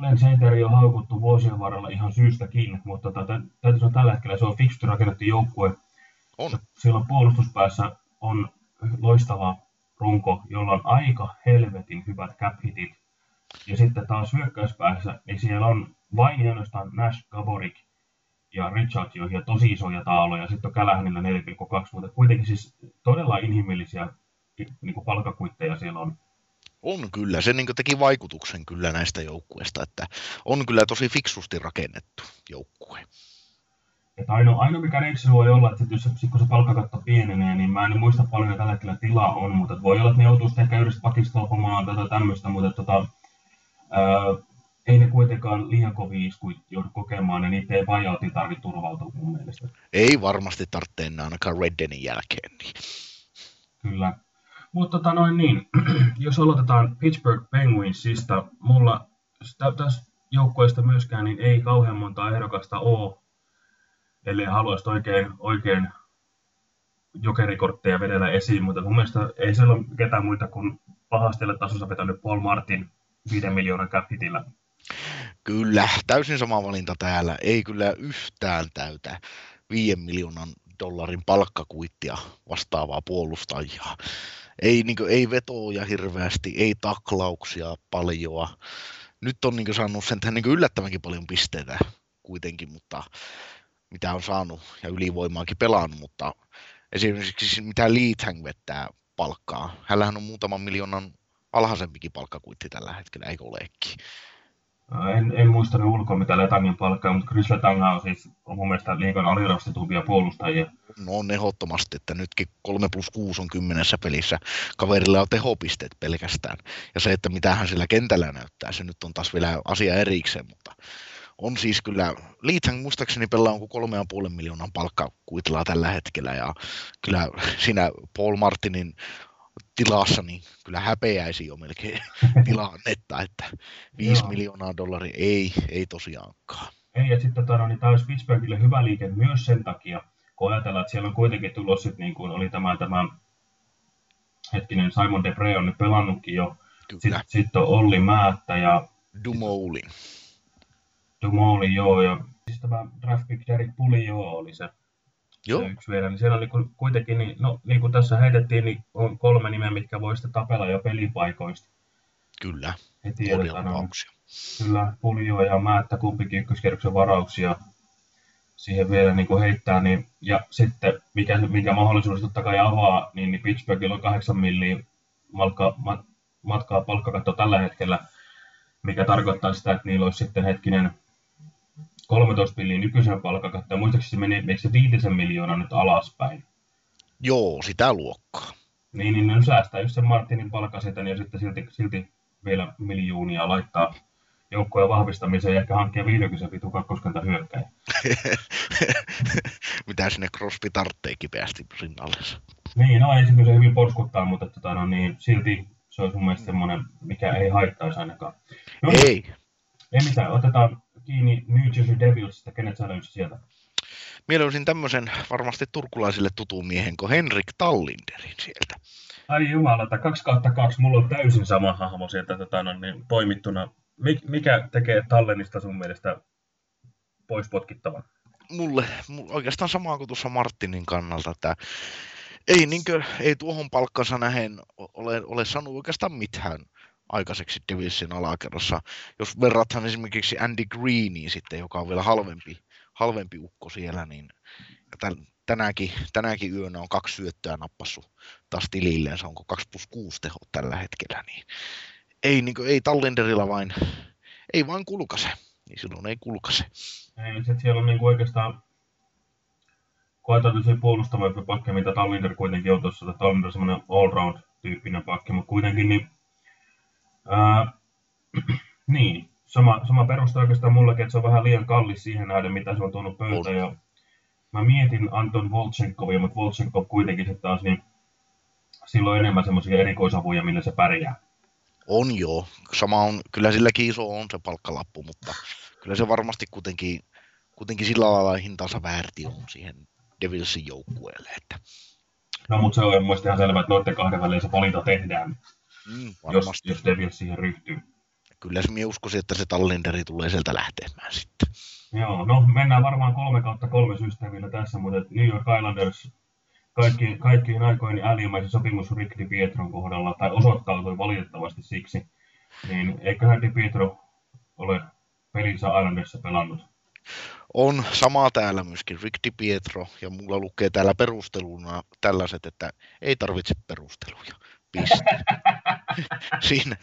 Glenn Sateri on haukuttu vuosien varrella ihan syystäkin, mutta tä- täytyy sanoa tällä hetkellä se on fiksusti rakennettu joukkue. On. Silloin puolustuspäässä on loistava runko, jolla on aika helvetin hyvät cap hitit. Ja sitten taas hyökkäyspäässä, niin siellä on vain ja ainoastaan Nash, Gaborik ja Richard, joihin on tosi isoja taaloja. Sitten on Kälähänillä 4,2, mutta kuitenkin siis todella inhimillisiä niin kuin palkakuitteja siellä on. On kyllä, se niin teki vaikutuksen kyllä näistä joukkueista, että on kyllä tosi fiksusti rakennettu joukkue. Että ainoa, ainoa mikä Rangers voi olla, että jos kun se palkkakatto pienenee, niin mä en muista paljon tällä hetkellä tilaa on, mutta voi olla, että ne joutuu sitten ehkä yhdestä pakista luopumaan tätä tämmöistä, mutta tota, ää, ei ne kuitenkaan liian kovia iskuja joudu kokemaan, ja niitä ei vajautiin tarvitse turvautua mun mielestä. Ei varmasti tarvitse enää ainakaan Reddenin jälkeen. Niin. Kyllä. Mutta tota noin niin, [CLEARS THROAT] jos aloitetaan Pittsburgh Penguinsista, mulla tässä joukkueesta myöskään niin ei kauhean monta ehdokasta ole, ellei haluaisi oikein, oikein jokerikortteja vedellä esiin, mutta mun mielestä ei siellä ole ketään muita kuin pahasti alle tasossa vetänyt Paul Martin 5 miljoonan cap hitillä. Kyllä, täysin sama valinta täällä. Ei kyllä yhtään täytä 5 miljoonan dollarin palkkakuittia vastaavaa puolustajaa. Ei, niin kuin, ei vetoja hirveästi, ei taklauksia paljoa. Nyt on niin kuin, saanut sen niin kuin, yllättävänkin paljon pisteitä kuitenkin, mutta mitä on saanut ja ylivoimaakin pelannut, mutta esimerkiksi mitä Leethang vettää palkkaa. Hänellähän on muutaman miljoonan alhaisempikin palkkakuitti tällä hetkellä, eikö olekin? En, en muista ne ulkoa mitä Letangin palkkaa, mutta Chris Letanga on siis on mun mielestä liikan alirastetumpia puolustajia. No on ehdottomasti, että nytkin 3 plus 6 on kymmenessä pelissä. Kaverilla on tehopisteet pelkästään. Ja se, että mitä hän sillä kentällä näyttää, se nyt on taas vielä asia erikseen, mutta on siis kyllä, Leethan muistaakseni pelaa kolme ja puolen miljoonan palkkakuitilla tällä hetkellä ja kyllä siinä Paul Martinin tilassa, niin kyllä häpeäisi jo melkein [LAUGHS] tilannetta, että 5 miljoonaa dollaria ei, ei tosiaankaan. Ei, ja sitten tota, no, niin tämä olisi Pittsburghille hyvä liike myös sen takia, kun ajatellaan, että siellä on kuitenkin tullut sitten, niin kuin oli tämä, tämä hetkinen, Simon Debre on nyt pelannutkin jo, sitten sit on Olli Määttä ja... Dumouli. Dumouli, joo, ja siis tämä draft pick Derek joo, oli se, joo. se yksi vielä, niin siellä oli kuitenkin, niin, no niin kuin tässä heitettiin, niin on kolme nimeä, mitkä voi sitten tapella jo pelipaikoista. Kyllä, Heti tiedetään, no, Kyllä, Puljo ja Määttä kumpikin ykköskierroksen varauksia siihen vielä niin kuin heittää, niin, ja sitten mikä, mikä mahdollisuus totta kai avaa, niin, niin Pittsburghilla on 8 milliä malka, mat, matkaa palkkakatto tällä hetkellä, mikä tarkoittaa sitä, että niillä olisi sitten hetkinen 13 milliä nykyisen palkkakatto, ja muistaakseni se meni, eikö se 5 miljoonaa nyt alaspäin? Joo, sitä luokkaa. Niin, niin ne säästää just sen Martinin palkkasetän ja sitten silti, silti vielä miljoonia laittaa joukkojen vahvistamiseen ja ehkä hankkia vihdoinkin vitu kakkoskanta hyökkäjä. [LAUGHS] Mitä sinne Crosby tarvitsee kipeästi rinnalle? Niin, no ei se kyllä hyvin porskuttaa, mutta tota, no, niin, silti se olisi mun mielestä semmoinen, mikä ei haittaisi ainakaan. No, ei. Ei mitään, otetaan kiinni New Jersey Devilsista, kenet sä löysit sieltä? Minä löysin tämmöisen varmasti turkulaisille tutun miehen kuin Henrik Tallinderin sieltä. Ai jumalata, 2 kautta 2, mulla on täysin sama hahmo sieltä tota, no, niin, poimittuna mikä tekee Tallenista sun mielestä pois potkittavan? Mulle, mulle oikeastaan samaa kuin tuossa Martinin kannalta, että ei, niinkö, ei tuohon palkkansa nähen ole, ole saanut oikeastaan mitään aikaiseksi Devilsin alakerrassa. Jos verrathan esimerkiksi Andy Greeniin sitten, joka on vielä halvempi, halvempi ukko siellä, niin tänäänkin, tänäänkin yönä on kaksi syöttöä nappassu taas tililleen, se onko 2 plus 6 teho tällä hetkellä, niin ei, niin kuin, ei Tallenderilla vain, ei vain kulkase. Niin silloin ei kulkase. Ei, sitten siellä on niin kuin oikeastaan koetaan tietysti puolustamaan pakki, mitä Tallender kuitenkin on tuossa. Tallender on semmoinen all-round-tyyppinen pakki, mutta kuitenkin niin, ää, [CLEARS THROAT] niin, sama, sama perusta oikeastaan mullakin, että se on vähän liian kallis siihen nähden, mitä se on tuonut pöytään. Ja mä mietin Anton Volchenkovia, mutta Volchenkov kuitenkin sitten taas, niin silloin enemmän semmoisia erikoisavuja, millä se pärjää. On joo. Sama on, kyllä silläkin iso on se palkkalappu, mutta kyllä se varmasti kuitenkin, kuitenkin sillä lailla hintansa väärti on siihen Devilsin joukkueelle. Että... No mutta se on mun ihan selvä, että noiden kahden väliin se valinta tehdään, mm, jos, jos Devils siihen ryhtyy. Kyllä se minä uskoisin, että se Tallinderi tulee sieltä lähtemään sitten. Joo, no mennään varmaan kolme kautta kolme systeemillä tässä, mutta New York Islanders kaikki, kaikkien aikojen äälimmäisen sopimus Rick Di Pietron kohdalla, tai osoittautui valitettavasti siksi, niin eiköhän Di Pietro ole pelinsä Islanderissa pelannut. On samaa täällä myöskin Rick Di Pietro, ja mulla lukee täällä perusteluna tällaiset, että ei tarvitse perusteluja. Piste. [LAUGHS] Siinä,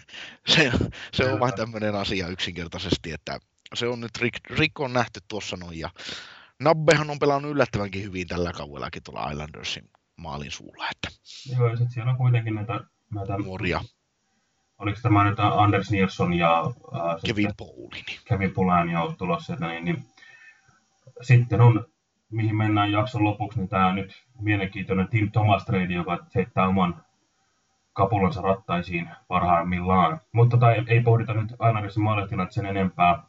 se, se on vain tämmöinen asia yksinkertaisesti, että se on nyt Rick, Rick on nähty tuossa noin, ja Nabbehan on pelannut yllättävänkin hyvin tällä kaudellakin tuolla Islandersin maalin suulla. Että... Joo, ja sitten siellä on kuitenkin näitä, näitä nuoria. Oliko tämä nyt Anders Nilsson ja äh, Kevin Paulini. Kevin Pulan jo tulossa sieltä, niin, niin, sitten on, mihin mennään jakson lopuksi, niin tämä nyt mielenkiintoinen Tim Thomas trade, joka heittää oman kapulansa rattaisiin parhaimmillaan. Mutta tota, ei, ei pohdita nyt Islandersin maalihtilannetta sen enempää.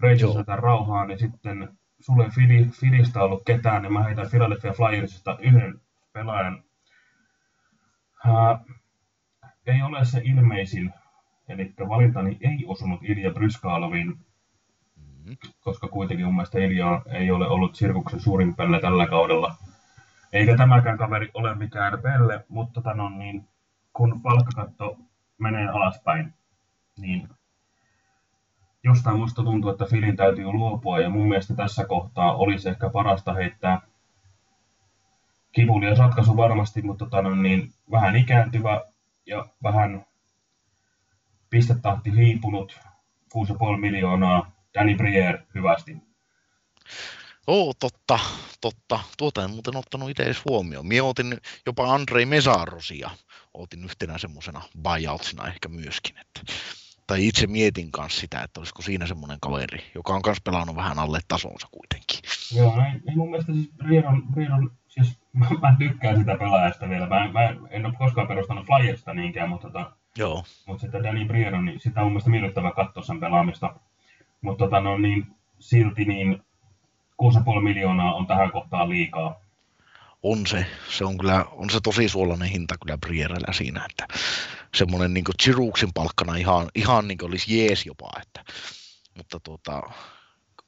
Rangers rauhaa, niin sitten sulle Fili, Filistä ollut ketään, niin mä heitän Philadelphia Flyersista yhden pelaajan. Uh, ei ole se ilmeisin, eli valintani ei osunut Ilja Bryskaloviin, mm-hmm. koska kuitenkin mun mielestä Ilja ei ole ollut sirkuksen suurin pelle tällä kaudella. Eikä tämäkään kaveri ole mikään pelle, mutta tanon, tota niin, kun palkkakatto menee alaspäin, niin jostain musta tuntuu, että Filin täytyy luopua ja mun mielestä tässä kohtaa olisi ehkä parasta heittää kivulias ratkaisu varmasti, mutta tota, niin vähän ikääntyvä ja vähän pistetahti hiipunut, 6,5 miljoonaa, Danny Briere hyvästi. Oo, totta, totta. Tuota en muuten ottanut itse edes huomioon. Mie otin jopa Andrei Mesarosia, otin yhtenä semmoisena buyoutsina ehkä myöskin. Että tai itse mietin kanssa sitä, että olisiko siinä semmoinen kaveri, joka on myös pelannut vähän alle tasonsa kuitenkin. Joo, ei, ei mun mielestä siis Briedon, Briedon siis mä, mä tykkään sitä pelaajasta vielä. Mä, mä en ole koskaan perustanut Flyersta niinkään, mutta, tota, Joo. mutta sitten Danny Briedon, niin sitä on mun mielestä miellyttävä katsoa sen pelaamista. Mutta tota, no, niin, silti niin 6,5 miljoonaa on tähän kohtaan liikaa. On se, se on kyllä, on se tosi suolainen hinta kyllä Brierellä siinä, että semmoinen niin Chiruksin palkkana ihan, ihan niin olisi jees jopa, että, mutta tuota,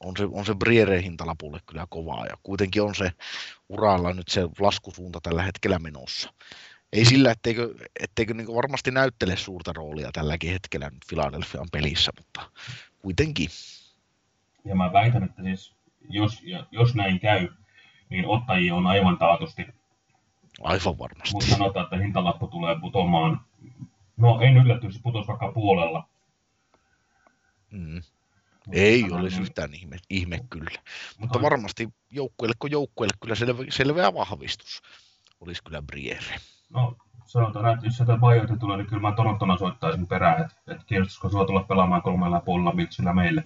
on se, on se Brieren hinta lapulle kyllä kovaa ja kuitenkin on se uralla nyt se laskusuunta tällä hetkellä menossa. Ei sillä, etteikö, etteikö niin varmasti näyttele suurta roolia tälläkin hetkellä nyt Philadelphian pelissä, mutta kuitenkin. Ja mä väitän, että siis jos, jos näin käy, niin ottajia on aivan taatusti. Aivan varmasti. Mutta sanotaan, että hintalappu tulee putomaan. No en yllätty, se putosi vaikka puolella. Mm. Ei olisi yhtään ihme, ihme kyllä. Mutta, mutta varmasti joukkueelle kuin joukkueelle kyllä selvä, selveä vahvistus olisi kyllä Briere. No sanotaan, että jos sieltä Bayerta tulee, niin kyllä mä Torontona soittaisin perään, että, että kiinnostaisiko sinua tulla pelaamaan kolmella puolella miltsillä meille.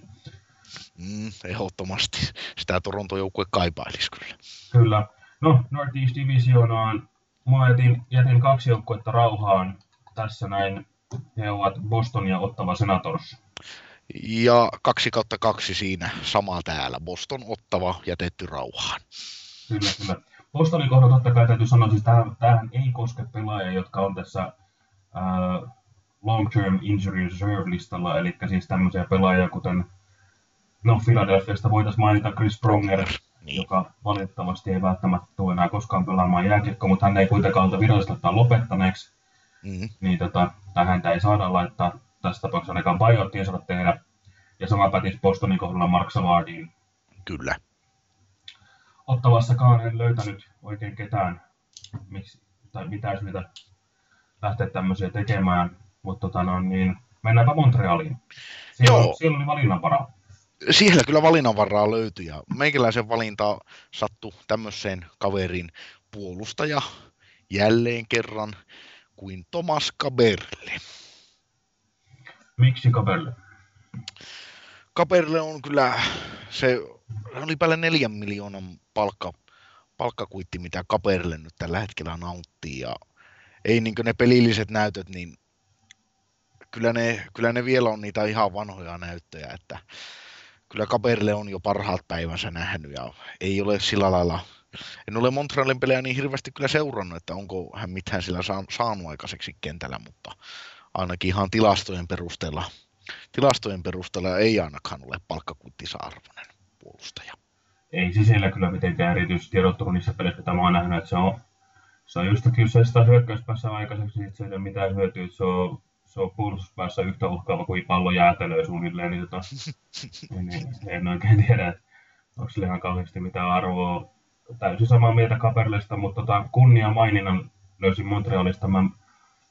Mm, ehdottomasti. Sitä Toronto joukkue kaipailisi kyllä. Kyllä. No, Northeast Divisionaan mä jätin, jätin kaksi joukkuetta rauhaan tässä näin. He ovat Boston ja Ottava Senators. Ja kaksi kautta kaksi siinä sama täällä. Boston Ottava jätetty rauhaan. Kyllä, kyllä. Bostonin kohdalla totta kai täytyy sanoa, että tähän, tähän ei koske pelaajia, jotka on tässä uh, long-term injury reserve-listalla, eli siis tämmöisiä pelaajia kuten No, Philadelphiasta voitaisiin mainita Chris Pronger, niin. joka valitettavasti ei välttämättä tule enää koskaan pelaamaan jääkiekkoa, mutta hän ei kuitenkaan ole virallisesti lopettaneeksi. Mm-hmm. Niin tota, häntä ei saada laittaa tässä tapauksessa ainakaan Bajottiin saada tehdä. Ja sama pätisi Bostonin kohdalla Mark Savardiin. Kyllä. Ottavassakaan en löytänyt oikein ketään, miksi, tai mitä mitä lähteä tämmöisiä tekemään, mutta tota, no, niin, mennäänpä Montrealiin. Siellä, Joo. siellä oli valinnanvaraa siellä kyllä valinnanvaraa löytyi ja meikäläisen valinta sattui tämmöiseen kaverin puolustaja jälleen kerran kuin Thomas Kaberle. Miksi Kaberle? Kaberle on kyllä, se oli päälle neljän miljoonan palkka, palkkakuitti, mitä Kaberle nyt tällä hetkellä nauttii ja ei niin ne pelilliset näytöt, niin kyllä ne, kyllä ne vielä on niitä ihan vanhoja näyttöjä, että kyllä Kaperille on jo parhaat päivänsä nähnyt ja ei ole sillä lailla, en ole Montrealin pelejä niin hirveästi kyllä seurannut, että onko hän mitään sillä saanut aikaiseksi kentällä, mutta ainakin ihan tilastojen perusteella, tilastojen perusteella ei ainakaan ole palkkakuittisarvoinen puolustaja. Ei se siellä kyllä mitenkään erityisesti erottunut niissä peleissä, mitä mä oon nähnyt, että se on, se on just, että jos se sitä hyökkäyspäässä aikaiseksi, niin se ei ole mitään hyötyä, että se on se on puolustuspäässä yhtä uhkaava kuin pallo jäätelöä suunnilleen, niin, tota, [LAUGHS] niin, en oikein tiedä, että onko sillä ihan kauheasti mitään arvoa. Täysin samaa mieltä Kaperlesta, mutta tota, kunnia maininnan löysin Montrealista. Mä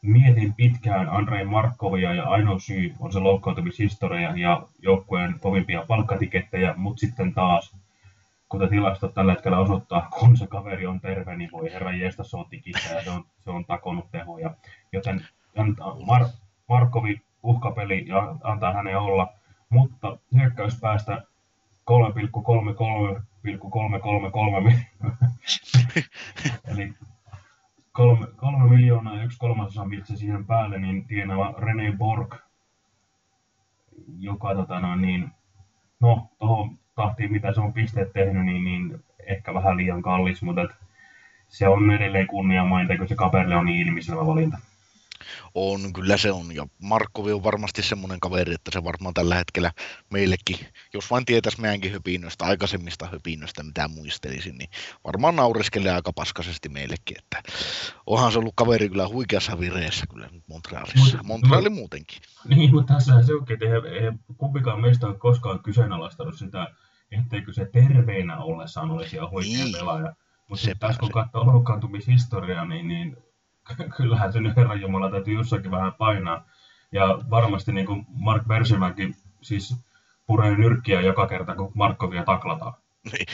mietin pitkään Andrei Markovia ja ainoa syy on se loukkaantumishistoria ja joukkueen kovimpia palkkatikettejä, mutta sitten taas, kuten tilastot tällä hetkellä osoittaa, kun se kaveri on terve, niin voi herra jeesta se on tikissä ja se on, se on takonut tehoja. Joten Mar- Markovi uhkapeli ja antaa hänen olla, mutta hyökkäyspäästä 3,33,333 eli kolme, kolme miljoonaa ja yksi kolmasosa miltä siihen päälle, niin tienava René Borg, joka tota, no, niin, no, tuohon tahtiin, mitä se on pisteet tehnyt, niin, niin ehkä vähän liian kallis, mutta et, se on edelleen kunnia mainita, kun se Kaperle on niin ilmiselvä valinta. On, kyllä se on. Ja Markkovi on varmasti semmoinen kaveri, että se varmaan tällä hetkellä meillekin, jos vain tietäisi meidänkin höpinöstä, aikaisemmista höpinöistä, mitä muistelisin, niin varmaan naureskelee aika paskaisesti meillekin. Että onhan se ollut kaveri kyllä huikeassa vireessä kyllä Montrealissa. Mut, Montreali muutenkin. Niin, mutta tässä se onkin, että ei, ei kumpikaan meistä ole koskaan kyseenalaistanut sitä, etteikö se terveenä ollessaan olisi ihan huikea niin. pelaaja. Mutta tässä kun katsoo loukkaantumishistoriaa, niin, niin [LAUGHS] kyllähän se nyt Herran Jumala täytyy jossakin vähän painaa. Ja varmasti niin kuin Mark Bersimäki siis puree nyrkkiä joka kerta, kun Markkovia taklataan. Niin,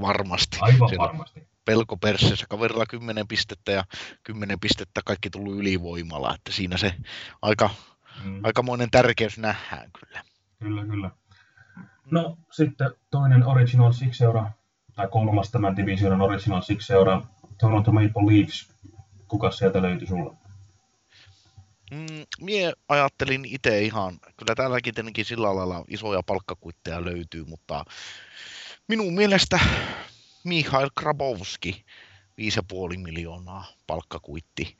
varmasti. Aivan Siellä varmasti. Pelko perseessä, kaverilla 10 pistettä ja 10 pistettä kaikki tullut ylivoimalla, että siinä se aika, mm. aikamoinen tärkeys nähdään kyllä. Kyllä, kyllä. No sitten toinen Original Six-seura, tai kolmas tämän divisionan Original Six-seura, Toronto Maple Leafs. Kuka sieltä löytyi sulla? Mm, mie ajattelin itse ihan, kyllä täälläkin tietenkin sillä lailla isoja palkkakuitteja löytyy, mutta minun mielestä Mihail Krabowski, 5,5 miljoonaa palkkakuitti,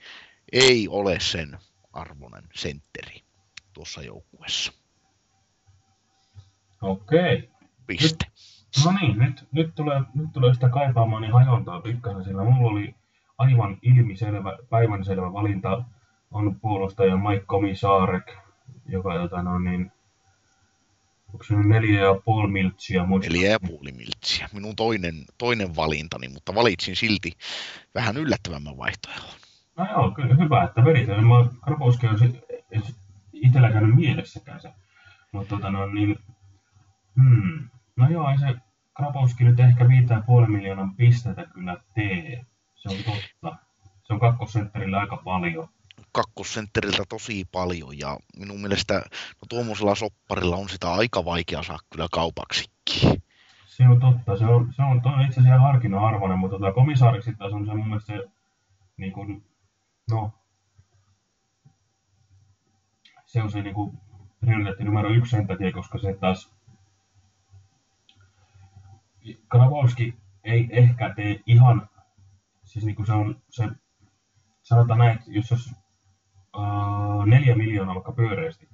ei ole sen arvoinen sentteri tuossa joukkueessa. Okei. Piste. Nyt, no niin, nyt, nyt, tulee, nyt tulee sitä kaipaamaani hajontaa pikkasen, sillä mulla oli aivan ilmiselvä, päivänselvä valinta on puolustaja Mike Komisarek, joka jota, no niin, onko se neljä ja puoli miltsiä? Neljä ja puoli miltsiä. Minun toinen, toinen valintani, mutta valitsin silti vähän yllättävämmän vaihtoehdon. No joo, kyllä hyvä, että vedit. Mä Krapowski on itsellä käynyt mielessäkään se. Mutta tota, no, niin, hmm, no joo, ei se Krapowski nyt ehkä viitää puolen miljoonan pistetä kyllä tee. Se on totta. Se on kakkosentterillä aika paljon kakkosentteriltä tosi paljon ja minun mielestä no, tuommoisella sopparilla on sitä aika vaikea saa kyllä kaupaksikin. Se on totta, se on, se on, on itse asiassa harkinnan arvoinen, mutta tota, komisaariksi taas on se mun mielestä se, niin kuin, no, se on se niin kuin, prioriteetti numero yksi sen takia, koska se taas Kravowski ei ehkä tee ihan, siis niin kuin se on se, sanotaan näin, että jos, jos uh, neljä miljoonaa vaikka pyöreästi,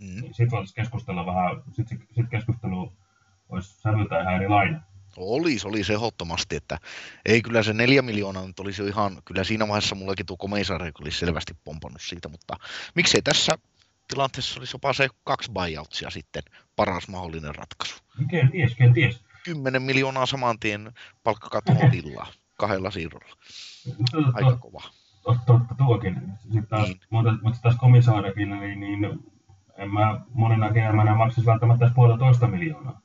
mm. niin sitten voitaisiin keskustella vähän, sitten sit keskustelu olisi sävyltä ihan erilainen. Olisi, olisi ehdottomasti, että ei kyllä se neljä miljoonaa nyt olisi ihan, kyllä siinä vaiheessa mullakin tuo Komeisari olisi selvästi pompannut siitä, mutta miksei tässä tilanteessa olisi jopa se kaksi buyoutsia sitten paras mahdollinen ratkaisu. Ken ties, ken ties. 10 miljoonaa saman tien palkkakatolla kahdella siirrolla. Aika kova totta tuokin. Sitten taas, niin. mutta, mutta taas komisaarikin, niin, niin en mä monena GM maksaisi välttämättä edes puolitoista miljoonaa.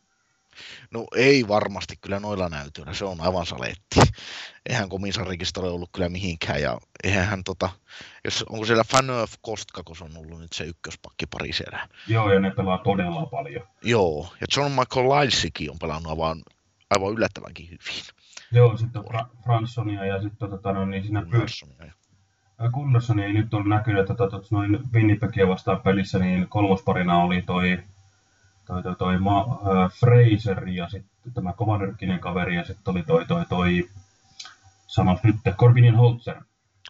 No ei varmasti kyllä noilla näytöillä, se on aivan saletti. Eihän komisarikista ole ollut kyllä mihinkään ja eihän hän tota, jos, onko siellä Fan of Kostka, kun se on ollut nyt se ykköspakkipari siellä. Joo, ja ne pelaa todella paljon. Joo, ja John Michael Lylesikin on pelannut aivan, aivan yllättävänkin hyvin. Joo, sitten Fra- Franssonia ja sitten tota, no, niin siinä Franssonia, kunnossa, niin ei nyt ole näkynyt, että tota, noin Winnipegia vastaan pelissä, niin kolmosparina oli toi, toi, toi, toi Ma, äh, Fraser ja sitten tämä kovanyrkkinen kaveri ja sitten oli toi, toi, toi sanos nyt, Corbinian Holzer.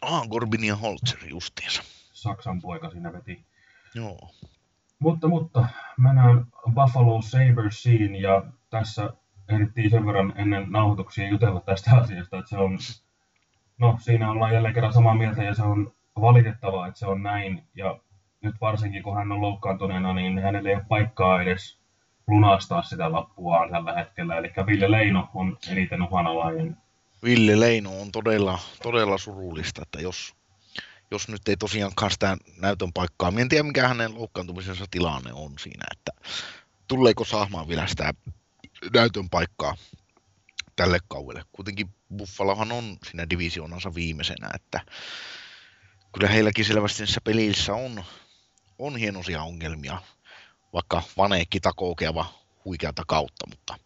Ah, Corbinian Holzer justiinsa. Saksan poika siinä veti. Joo. Mutta, mutta mennään Buffalo Sabersiin ja tässä ehdittiin sen verran ennen nauhoituksia jutella tästä asiasta, että se on No, siinä ollaan jälleen kerran samaa mieltä ja se on valitettavaa, että se on näin. Ja nyt varsinkin kun hän on loukkaantuneena, niin hänelle ei ole paikkaa edes lunastaa sitä lappuaan tällä hetkellä. Eli Ville Leino on eniten uhanalainen. Ville Leino on todella, todella surullista, että jos, jos nyt ei tosiaankaan sitä näytön paikkaa, en tiedä mikä hänen loukkaantumisensa tilanne on siinä, että tuleeko saamaan vielä sitä näytön paikkaa tälle kaudelle. Kuitenkin Buffalohan on siinä divisioonansa viimeisenä, että kyllä heilläkin selvästi niissä pelissä on, on hienoisia ongelmia, vaikka Vaneekki takoukeava huikeata kautta, mutta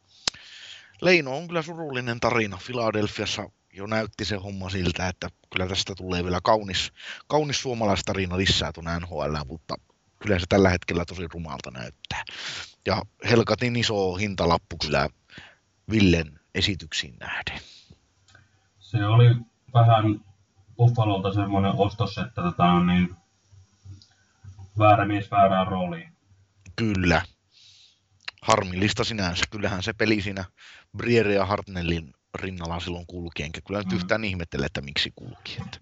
Leino on kyllä surullinen tarina. Philadelphiassa jo näytti se homma siltä, että kyllä tästä tulee vielä kaunis, kaunis suomalaistarina lisää tuonne NHL, mutta kyllä se tällä hetkellä tosi rumalta näyttää. Ja helkatin iso hintalappu kyllä Villen esityksiin nähden se oli vähän Buffalolta semmoinen ostos, että tota on niin väärä mies väärään rooliin. Kyllä. Harmillista sinänsä. Kyllähän se peli siinä Briere ja Hartnellin rinnalla silloin kulki, enkä kyllä nyt mm. yhtään ihmettele, että miksi kulki. Että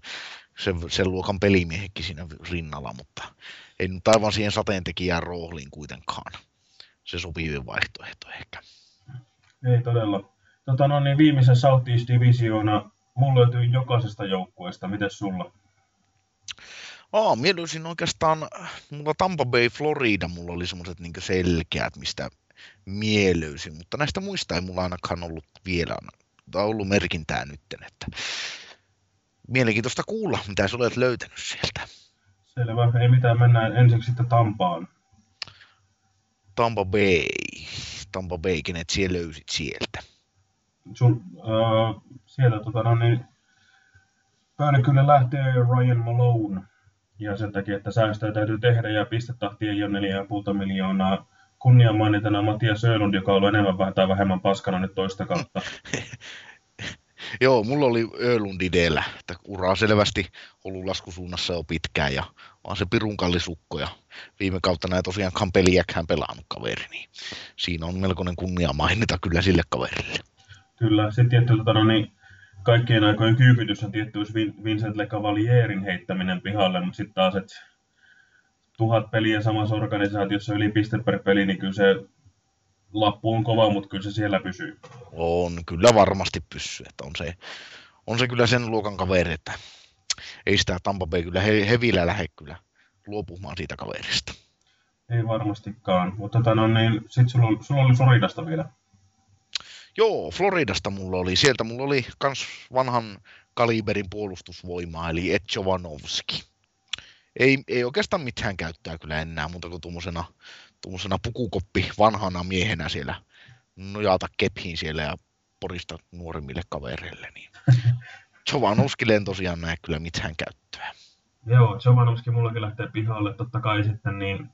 se, sen luokan pelimiehekin siinä rinnalla, mutta ei nyt aivan siihen sateentekijään rooliin kuitenkaan. Se sopii vaihtoehto ehkä. Ei todella. Tota, no niin, viimeisen Southeast Divisiona mulla löytyy jokaisesta joukkueesta. Miten sulla? Aa, mieluisin oikeastaan, mulla Tampa Bay, Florida, mulla oli semmoiset niin selkeät, mistä mielöisin, mutta näistä muista ei mulla ainakaan ollut vielä tai ollut merkintää nytten, että mielenkiintoista kuulla, mitä sä olet löytänyt sieltä. Selvä, ei mitään, mennään ensiksi sitten Tampaan. Tampa Bay. Tampa Bay, kenet siellä löysit sieltä? Sul, äh, sieltä tota, no niin, päälle kyllä lähtee Ryan Malone. Ja sen takia, että säästöjä täytyy tehdä ja pistetahti ei ole 4,5 miljoonaa. Kunnian mainitana Matias Öölund, joka on ollut enemmän vähän tai vähemmän paskana nyt toista kautta. [LAUGHS] Joo, mulla oli Öölund idellä, että uraa selvästi ollut laskusuunnassa jo pitkään ja vaan se pirun kallisukko ja viime kautta näin tosiaan peliäkään pelannut kaveri, niin siinä on melkoinen kunnia mainita kyllä sille kaverille. Kyllä, se tietty tota, no niin, kaikkien aikojen kyykytys on tietty Vincent Le Cavalierin heittäminen pihalle, mutta sitten taas, että tuhat peliä samassa organisaatiossa yli piste per peli, niin kyllä se lappu on kova, mutta kyllä se siellä pysyy. On, kyllä varmasti pysyy. Että on, se, on se kyllä sen luokan kaveri, että ei sitä Tampa Bay kyllä he, hevillä lähde kyllä luopumaan siitä kaverista. Ei varmastikaan, mutta tota, no, niin, sitten sulla, sulla oli Floridasta vielä. Joo, Floridasta mulla oli. Sieltä mulla oli kans vanhan kaliberin puolustusvoimaa, eli Ed Jovanovski. Ei, ei oikeastaan mitään käyttää kyllä enää, mutta kuin tuommoisena tuommoisena pukukoppi vanhana miehenä siellä nojata kephiin siellä ja porista nuorimmille kavereille. Niin Jovanovskille en tosiaan näe kyllä mitään käyttöä. Joo, Jovanovski mullakin lähtee pihalle. Totta kai sitten niin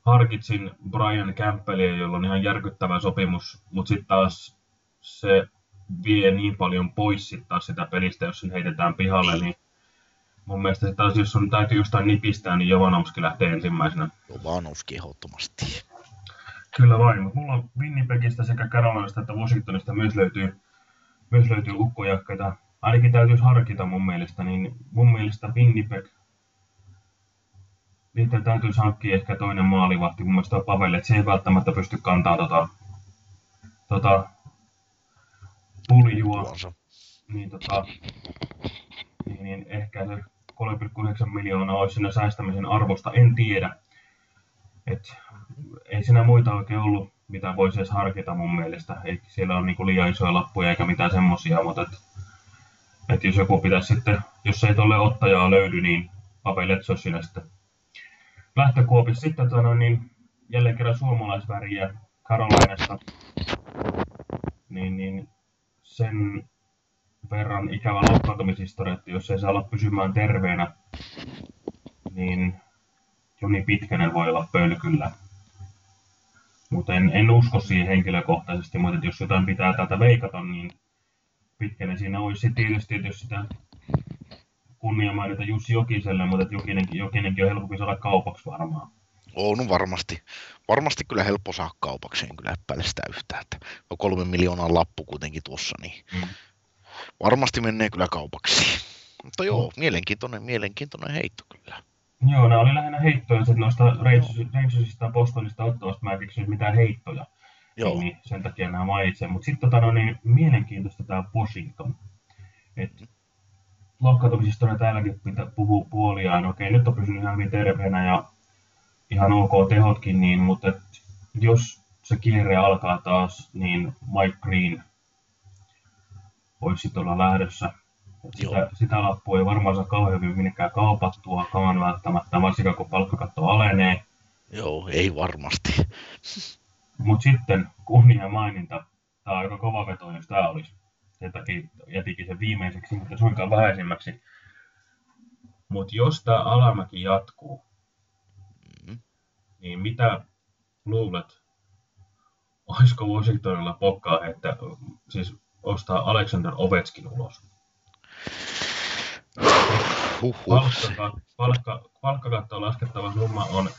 harkitsin Brian Campbellia, jolla on ihan järkyttävä sopimus, mutta sitten taas se vie niin paljon pois sit taas sitä pelistä, jos sen heitetään pihalle, niin mun mielestä se taas, jos sun täytyy jostain nipistää, niin Jovanovski lähtee ensimmäisenä. Jovanovski ehdottomasti. Kyllä vain, mutta mulla on Winnipegistä sekä Carolinasta että Washingtonista myös löytyy, myös löytyy ukkojakkeita. Ainakin täytyisi harkita mun mielestä, niin mun mielestä Winnipeg, niiden täytyisi hankkia ehkä toinen maalivahti. Mun mielestä Pavel, että se ei välttämättä pysty kantaa tota, tota puljua. Niin, tota, niin, niin ehkä se 3,9 miljoonaa olisi siinä säästämisen arvosta, en tiedä. Et, ei siinä muita oikein ollut, mitä voisi edes harkita mun mielestä. Ei siellä ole niinku liian isoja lappuja eikä mitään semmosia, mutta et, et jos joku pitäisi sitten, jos ei tuolle ottajaa löydy, niin Pavel Letsos siinä sitten lähtökuopissa. Sitten tuota, niin jälleen kerran suomalaisväriä Carolinasta, niin, niin sen verran ikävä loukkaantumishistoria, että jos ei saa olla pysymään terveenä, niin Joni Pitkänen voi olla pölkyllä. Mutta en, en usko siihen henkilökohtaisesti, mutta jos jotain pitää täältä veikata, niin Pitkänen siinä olisi tietysti, että jos sitä kunnia mainita Jussi Jokiselle, mutta Jokinenkin, Jokinenkin on helpompi saada kaupaksi varmaan. On varmasti. Varmasti kyllä helppo saada kaupaksi, en kyllä epäile sitä yhtään. Että on kolme miljoonaa lappu kuitenkin tuossa, niin mm varmasti menee kyllä kaupaksi. [LAUGHS] Mutta joo, mm. mielenkiintoinen, mielenkiintoinen heitto kyllä. Joo, nämä oli lähinnä heittoja, sitten noista Rangersista ja Bostonista ottavasta mä en keksinyt mitään heittoja. Joo. Niin sen takia nämä mainitsen. Mutta sitten tota, no, niin, mielenkiintoista tämä Washington. Et, loukkaantumisista on täälläkin pitää puhua puoliaan. Okei, nyt on pysynyt ihan hyvin terveenä ja ihan ok tehotkin, niin, mutta et, jos se kierre alkaa taas, niin Mike Green voisi sitten olla lähdössä. sitä, sitä lappua ei varmaan saa kauhean hyvin minnekään kaupattuakaan välttämättä, varsinkaan kun palkkakatto alenee. Joo, ei varmasti. Mutta sitten kunnia maininta. Tämä on aika kova veto, jos tämä olisi. Sen takia jätikin sen viimeiseksi, mutta suinkaan vähäisimmäksi. Mutta jos tämä alamäki jatkuu, mm. niin mitä luulet, olisiko Washingtonilla pokkaa, että siis ostaa Alexander Ovechkin ulos. Palkka, palkka, palkkakattoon laskettava summa on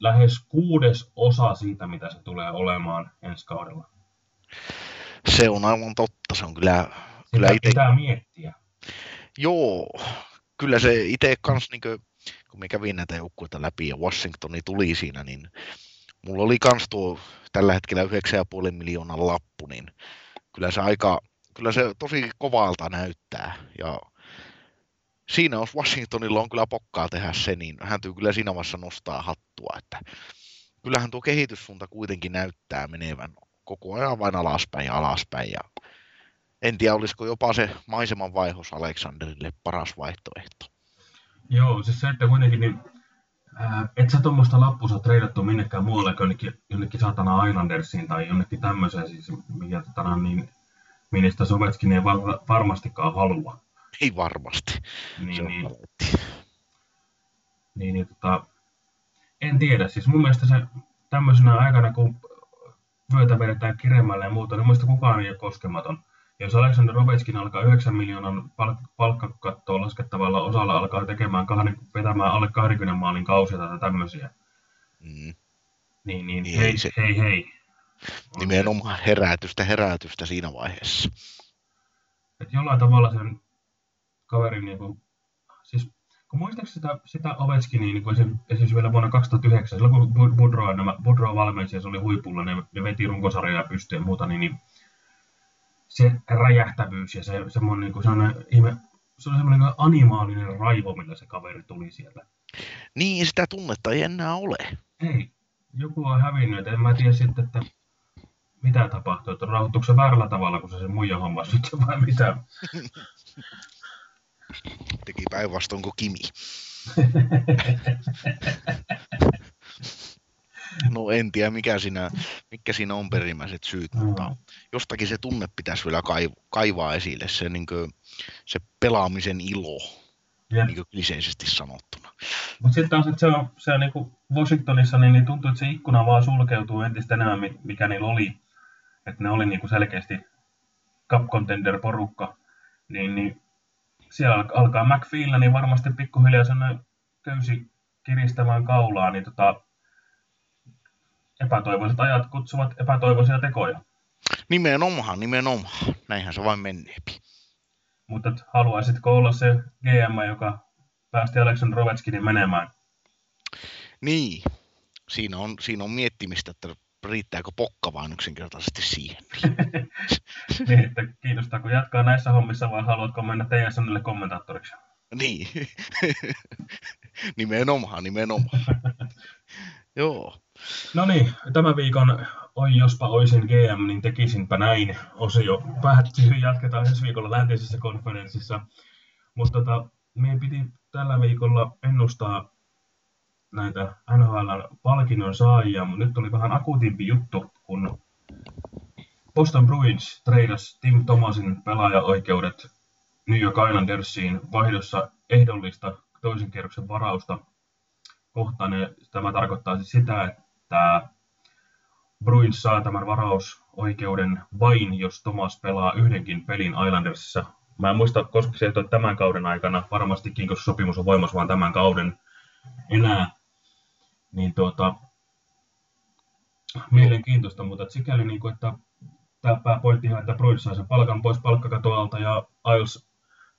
lähes kuudes osa siitä, mitä se tulee olemaan ensi kaudella. Se on aivan totta, se on kyllä... Sitä kyllä ite... pitää miettiä. Joo, kyllä se itse kanssa, niin kuin, kun me kävin näitä joukkueita läpi ja Washingtoni tuli siinä, niin mulla oli kans tuo tällä hetkellä 9,5 miljoonan lappu, niin kyllä se aika, kyllä se tosi kovalta näyttää. Ja siinä jos Washingtonilla on kyllä pokkaa tehdä se, niin hän tyy kyllä siinä vaiheessa nostaa hattua, että kyllähän tuo kehityssuunta kuitenkin näyttää menevän koko ajan vain alaspäin ja alaspäin. Ja en tiedä, olisiko jopa se maiseman vaihos Aleksanderille paras vaihtoehto. Joo, siis se, että kuitenkin niin, ää, et sä tuommoista lappusa treidattu minnekään muualle kuin jonnekin, jonnekin saatana Islandersiin tai jonnekin tämmöiseen, siis, mikä, totana, niin, minne sitä Sovetskin ei var, varmastikaan halua. Ei varmasti. Niin, Se on niin, paletti. niin, niin tota, en tiedä, siis mun mielestä se tämmöisenä aikana, kun vyötä vedetään kiremmälle ja muuta, niin mielestä kukaan ei ole koskematon. Jos Alexander Ovechkin alkaa 9 miljoonan palk- palkkakattoa laskettavalla osalla alkaa tekemään kahden, vetämään alle 20 maalin kausia tai tämmöisiä, Mm. niin, niin Niin, hei, ei se- hei, hei. Nimenomaan herätystä, herätystä siinä vaiheessa. Et jollain tavalla sen kaverin, niin kuin, siis kun muistaakseni sitä, sitä Ovechkinia niin kuin esim, esimerkiksi vielä vuonna 2009, silloin kun Bu- Boudreau, nämä, Boudreau valmensi ja se oli huipulla, ne, ne veti runkosarjaa pystyyn ja muuta, niin, niin se räjähtävyys ja se semmoinen niin kuin sellainen ihme, se oli semmoinen niin kuin animaalinen raivo, millä se kaveri tuli sieltä. Niin, sitä tunnetta ei enää ole. Ei, joku on hävinnyt, en mä tiedä sitten, että mitä tapahtuu, että rauhoittuuko se väärällä tavalla, kun se sen muija hommas sitten vai mitä. [LAUGHS] Teki päinvastoin kuin Kimi. [LAUGHS] No en tiedä, mikä siinä, mikä siinä on perimmäiset syyt, mutta jostakin se tunne pitäisi vielä kaiv- kaivaa esille, se, niin kuin, se pelaamisen ilo, Jep. niin kuin kliseisesti sanottuna. Mutta sitten taas, että se on, se on niinku Washingtonissa, niin, niin tuntuu, että se ikkuna vaan sulkeutuu entistä enemmän, mi- mikä niillä oli. Että ne oli niinku selkeästi cup contender porukka. Niin, niin siellä al- alkaa McPheellä, niin varmasti pikkuhiljaa sellainen köysi kiristämään kaulaa, niin tota, epätoivoiset ajat kutsuvat epätoivoisia tekoja. Nimenomaan, nimenomaan. Näinhän se vain menneepi. Mutta haluaisitko olla se GM, joka päästi Alexander Ovechkinin menemään? Niin, siinä on, siinä on miettimistä, että riittääkö pokka vain yksinkertaisesti siihen. [LAUGHS] niin, että kiinnostaako jatkaa näissä hommissa vai haluatko mennä TSNlle kommentaattoriksi? Niin, [LAUGHS] nimenomaan, nimenomaan. [LAUGHS] Joo, No niin, tämän viikon Oi jospa oisin GM, niin tekisinpä näin. Osio päättyy, jatketaan ensi viikolla läntisessä konferenssissa. Mutta tota, meidän piti tällä viikolla ennustaa näitä NHL-palkinnon saajia, mutta nyt tuli vähän akuutimpi juttu, kun Boston Bruins treidas Tim Thomasin pelaajaoikeudet New York Islandersiin vaihdossa ehdollista toisen kierroksen varausta kohtaan. Ja tämä tarkoittaa siis sitä, että Bruins saa tämän varausoikeuden vain, jos Thomas pelaa yhdenkin pelin Islandersissa. Mä en muista, koska se ei tämän kauden aikana, varmastikin, koska sopimus on voimassa vain tämän kauden enää. Niin tuota, mielenkiintoista, mutta sikäli, niin kuin, että tämä pääpointti ihan, että Bruins sai sen palkan pois palkkakatoalta ja Isles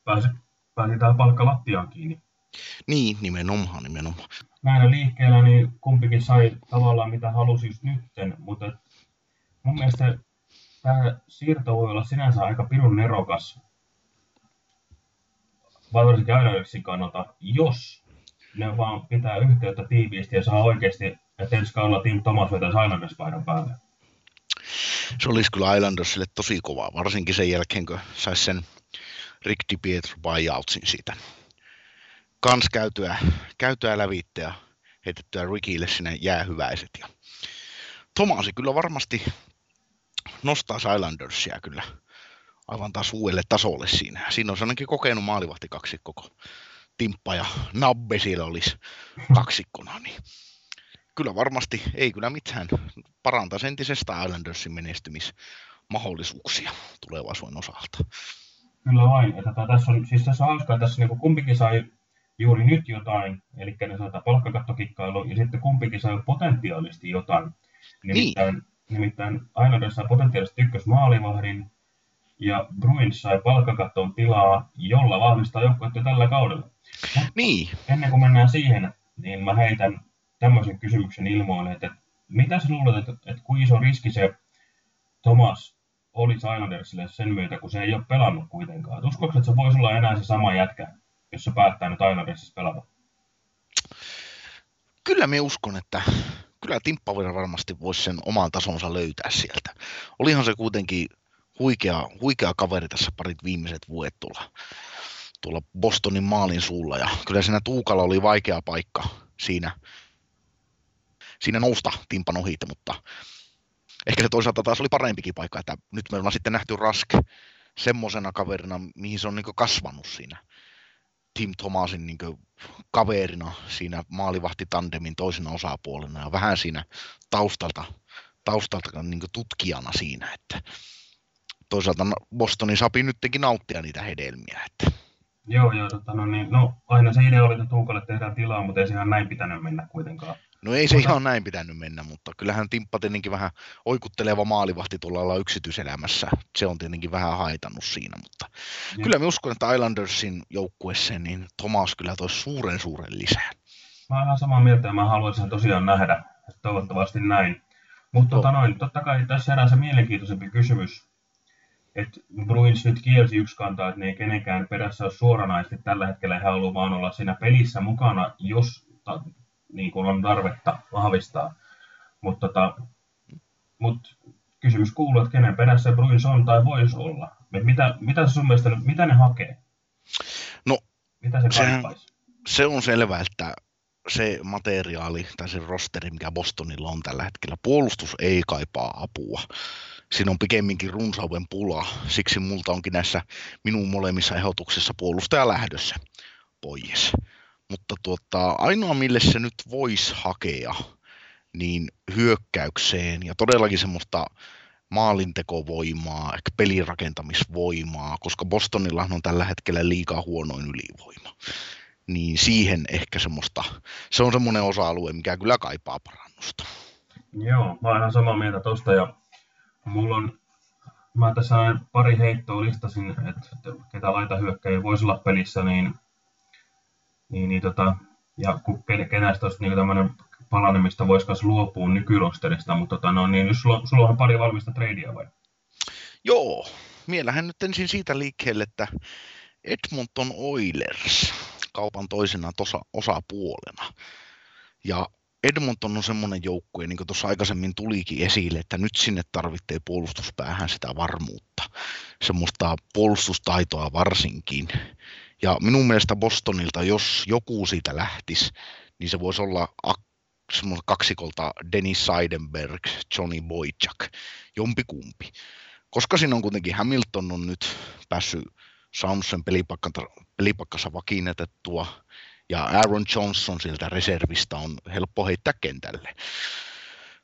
pääsi, pääsi tähän palkkalattiaan kiinni. Niin, nimenomaan, nimenomaan. näillä liikkeellä niin kumpikin sai tavallaan mitä halusi just nytten, mutta mun mielestä tämä siirto voi olla sinänsä aika pirun nerokas, varsinkin Islandersin kannalta, jos ne vaan pitää yhteyttä tiiviisti ja saa oikeasti, että ensi kaudella Tim Thomas vetäisi Islanders-paidan päälle. Se olisi kyllä Islandersille tosi kova, varsinkin sen jälkeen, kun saisi sen Rick DiPietro buyoutsin siitä. Kans käytyä, käytyä lävitte ja heitettyä Rickille sinne jäähyväiset. Ja Tomasi kyllä varmasti nostaa Islandersia kyllä aivan taas uudelle tasolle siinä. Siinä on ainakin kokenut maalivahti kaksikko, kun Timppa ja Nabbe siellä olisi kaksikkona, niin kyllä varmasti, ei kyllä mitään, parantaa entisestä Islandersin menestymismahdollisuuksia tulevaisuuden osalta. Kyllä vain. Että tota, tässä on, siis tässä on hauskaa, tässä niin kumpikin sai juuri nyt jotain, eli ne sai palkkakattokikkailu, ja sitten kumpikin sai potentiaalisesti jotain. Nimittäin, niin. nimittäin Islanders sai potentiaalisesti ykkösmaalivahdin, ja Bruins sai palkkakattoon tilaa, jolla vahvistaa joukkuetta tällä kaudella. Mutta Niin, ennen kuin mennään siihen, niin mä heitän tämmöisen kysymyksen ilmoille, että mitä sä luulet, että, että kuinka iso riski se Thomas olisi Islandersille sen myötä, kun se ei ole pelannut kuitenkaan. Uskoiko, että se voisi olla enää se sama jätkä, jos se päättää nyt Islandersissa pelata? kyllä me uskon, että kyllä Timppa varmasti voisi sen oman tasonsa löytää sieltä. Olihan se kuitenkin huikea, huikea kaveri tässä parit viimeiset vuodet tuolla, tuolla Bostonin maalin suulla ja kyllä siinä Tuukalla oli vaikea paikka siinä, siinä nousta timpan ohite, mutta ehkä se toisaalta taas oli parempikin paikka, että nyt me ollaan sitten nähty Rask semmoisena kaverina, mihin se on niin kasvanut siinä Tim Thomasin niin kaverina siinä maalivahtitandemin toisena osapuolena ja vähän siinä taustalta, taustalta niin tutkijana siinä, että toisaalta Bostonin sapi nytkin nauttia niitä hedelmiä. Että. Joo, joo tota, no, niin, no, aina se idea oli, että Tuukalle tehdään tilaa, mutta ei ihan näin pitänyt mennä kuitenkaan. No ei se ihan näin pitänyt mennä, mutta kyllähän Timppa tietenkin vähän oikutteleva maalivahti tuolla olla yksityiselämässä. Se on tietenkin vähän haitannut siinä, mutta ja. kyllä me uskon, että Islandersin joukkueeseen niin Thomas kyllä toi suuren suuren lisää. Mä olen samaa mieltä ja mä haluaisin tosiaan nähdä, että toivottavasti näin. Mutta tota noin, totta kai tässä herää se mielenkiintoisempi kysymys, että Bruins nyt kielsi yksi kantaa, että ne ei kenenkään perässä ole suoranaisesti tällä hetkellä, he haluaa vaan olla siinä pelissä mukana, jos ta, niin kuin on tarvetta vahvistaa. Mutta tota, mut kysymys kuuluu, että kenen perässä Bruins on tai voisi olla. Mitä, mitä sun mielestä, mitä ne hakee? No, mitä se, sehän, se on selvä, että se materiaali tai se rosteri, mikä Bostonilla on tällä hetkellä, puolustus ei kaipaa apua siinä on pikemminkin runsauden pula. Siksi multa onkin näissä minun molemmissa ehdotuksissa puolustaja lähdössä pois. Mutta tuota, ainoa mille se nyt voisi hakea, niin hyökkäykseen ja todellakin semmoista maalintekovoimaa, ehkä pelirakentamisvoimaa, koska Bostonilla on tällä hetkellä liikaa huonoin ylivoima. Niin siihen ehkä semmoista, se on semmoinen osa-alue, mikä kyllä kaipaa parannusta. Joo, mä oon ihan samaa mieltä tosta ja Mulla on, mä tässä pari heittoa listasin, että ketä laita hyökkäjä voisi olla pelissä, niin, niin, niin tota, ja kenestä olisi niin tämmöinen palanen, mistä voisi luopua nykyrosterista, mutta tota, no, niin, sulla, sulla on pari valmista tradea vai? Joo, mielähän nyt ensin siitä liikkeelle, että Edmonton Oilers kaupan toisena tosa, osapuolena. Ja Edmonton on semmoinen joukkue, niin kuin tuossa aikaisemmin tulikin esille, että nyt sinne tarvitsee puolustuspäähän sitä varmuutta, semmoista puolustustaitoa varsinkin. Ja minun mielestä Bostonilta, jos joku siitä lähtisi, niin se voisi olla kaksikolta Dennis Seidenberg, Johnny Boychuk, jompikumpi. Koska siinä on kuitenkin Hamilton on nyt päässyt Soundsen pelipakkansa vakiinnetettua, ja Aaron Johnson siltä reservistä on helppo heittää kentälle.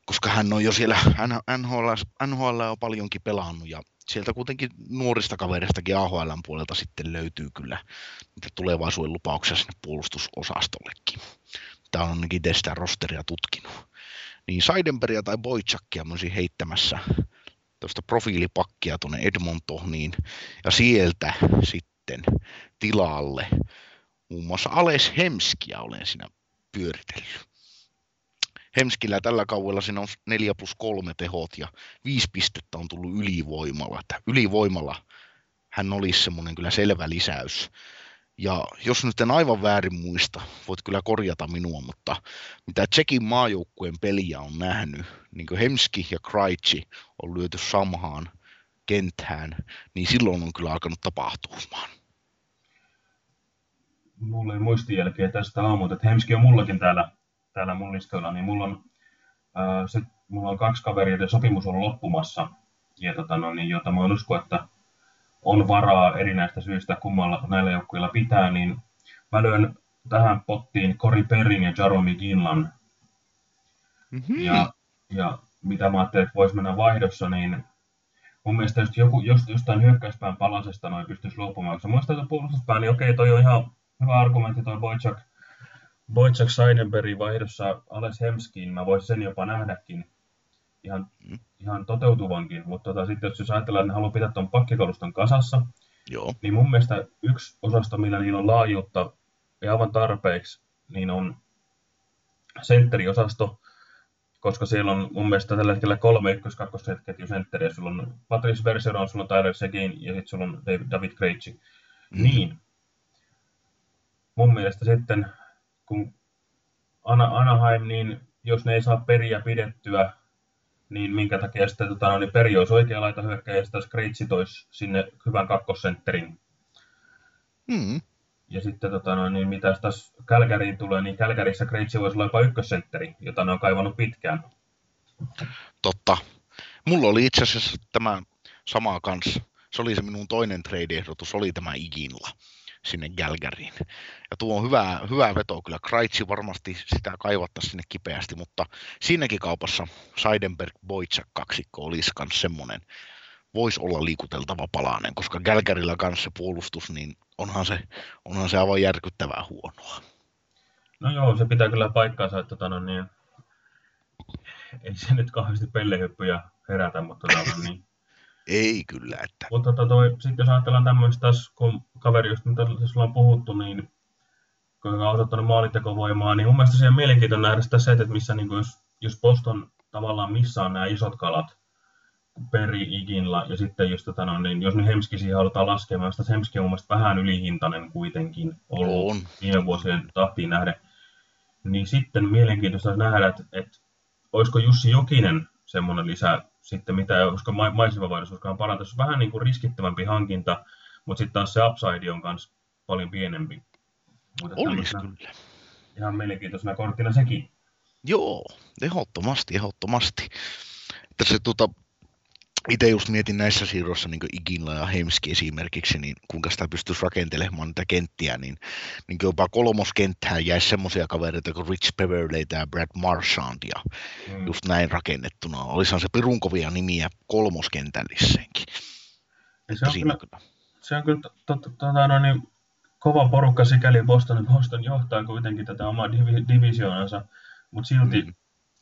Koska hän on jo siellä NHL, NHL on paljonkin pelannut ja sieltä kuitenkin nuorista kavereistakin AHL puolelta sitten löytyy kyllä niitä tulevaisuuden lupauksia sinne puolustusosastollekin. Tämä on ainakin tästä rosteria tutkinut. Niin Seidenbergia tai Boychakia mä heittämässä tuosta profiilipakkia tuonne Edmontoniin ja sieltä sitten tilalle Muun muassa Ales Hemskiä olen siinä pyöritellyt. Hemskillä tällä kaudella siinä on 4 plus 3 tehot ja 5 pistettä on tullut ylivoimalla. Että ylivoimalla hän olisi semmoinen kyllä selvä lisäys. Ja jos nyt en aivan väärin muista, voit kyllä korjata minua, mutta mitä Tsekin maajoukkueen peliä on nähnyt, niin kuin Hemski ja Krejci on lyöty samaan kenttään, niin silloin on kyllä alkanut tapahtumaan mulla ei muistijälkeä tästä aamulta, että Hemski on mullakin täällä, täällä mun listoilla, niin mulla on, ää, se, mulla on kaksi kaveria, ja sopimus on loppumassa, ja tota, no, niin, jota mä usko, että on varaa erinäistä syistä kummalla näillä joukkueilla pitää, niin mä lyön tähän pottiin Cory Perrin ja Jaromir Ginlan. Mm-hmm. Ja, ja mitä mä ajattelin, että voisi mennä vaihdossa, niin mun mielestä jos joku, jos jostain hyökkäyspään palasesta noin pystyisi luopumaan, mun mielestä puolustuspää, niin okei, toi on ihan hyvä argumentti tuo Boychuk, Boychuk Seidenbergin vaihdossa Ales Hemskiin. Mä voisin sen jopa nähdäkin ihan, mm. ihan toteutuvankin, mutta tota, sitten jos ajatellaan, että ne haluaa pitää tuon pakkikaluston kasassa, Joo. niin mun mielestä yksi osasto, millä niillä on laajuutta ja aivan tarpeeksi, niin on sentteriosasto, koska siellä on mun mielestä tällä hetkellä kolme ykkös ketju sentteriä. Sulla on Patrice Bergeron, sulla on Tyler Seguin ja sitten sulla on David Krejci. Mm. Niin, mun mielestä sitten, kun Anaheim, niin jos ne ei saa periä pidettyä, niin minkä takia sitten tota, no, niin peri olisi oikea laita hyökkäjä ja sitten Skreitsi toisi sinne hyvän kakkosentterin. Hmm. Ja sitten tota, no, niin mitä taas Kälkäriin tulee, niin Kälkärissä Kreitsi voisi olla jopa ykkössentteri, jota ne on kaivannut pitkään. Totta. Mulla oli itse asiassa tämä sama kanssa. Se oli se minun toinen trade-ehdotus, oli tämä Iginla sinne Galgariin. Ja tuo on hyvä, hyvä veto kyllä. Kreitsi varmasti sitä kaivattaa sinne kipeästi, mutta siinäkin kaupassa Seidenberg Boitsak kaksikko olisi myös semmoinen, voisi olla liikuteltava palanen, koska Gälkärillä kanssa se puolustus, niin onhan se, onhan se aivan järkyttävää huonoa. No joo, se pitää kyllä paikkaansa, että tota, no niin, ei se nyt kauheasti pellehyppyjä herätä, mutta tota, no niin, ei kyllä. Että... Mutta tota toi, sitten jos ajatellaan tämmöistä kun kaveri, just mitä sulla on puhuttu, niin kun on osoittanut maalintekovoimaa, niin mun mielestä se on mielenkiintoinen nähdä sitä se, että missä niin jos, jos Boston tavallaan missä on nämä isot kalat, Peri, Iginla ja sitten just tota, no, niin jos nyt Hemski siihen halutaan laskea, mä Hemski on mun mielestä vähän ylihintainen kuitenkin ollut on. viime vuosien tahtiin nähden, niin sitten mielenkiintoista nähdä, että, että olisiko Jussi Jokinen semmoinen lisä sitten mitä, koska maisemavaihdos koskaan parantaisi. Vähän niin kuin riskittävämpi hankinta, mutta sitten taas se upside on myös paljon pienempi. Mutta Olisi kyllä. Ihan mielenkiintoisena korttina sekin. Joo, ehdottomasti, ehdottomasti. Että se tuota, itse just mietin näissä siirroissa niin Iginla ja Hemski esimerkiksi, niin kuinka sitä pystyisi rakentelemaan niitä kenttiä, niin, niin jopa kolmoskenttään jäisi semmoisia kavereita kuin Rich Beverley ja Brad Marchand ja mm. just näin rakennettuna. Olisihan se pirunkovia nimiä kolmoskentälliseenkin. Se on, kyllä, kyllä. se on kyllä tota, no, niin, kova porukka sikäli Boston. Boston johtaa kuitenkin tätä omaa divisioonansa, mutta silti mm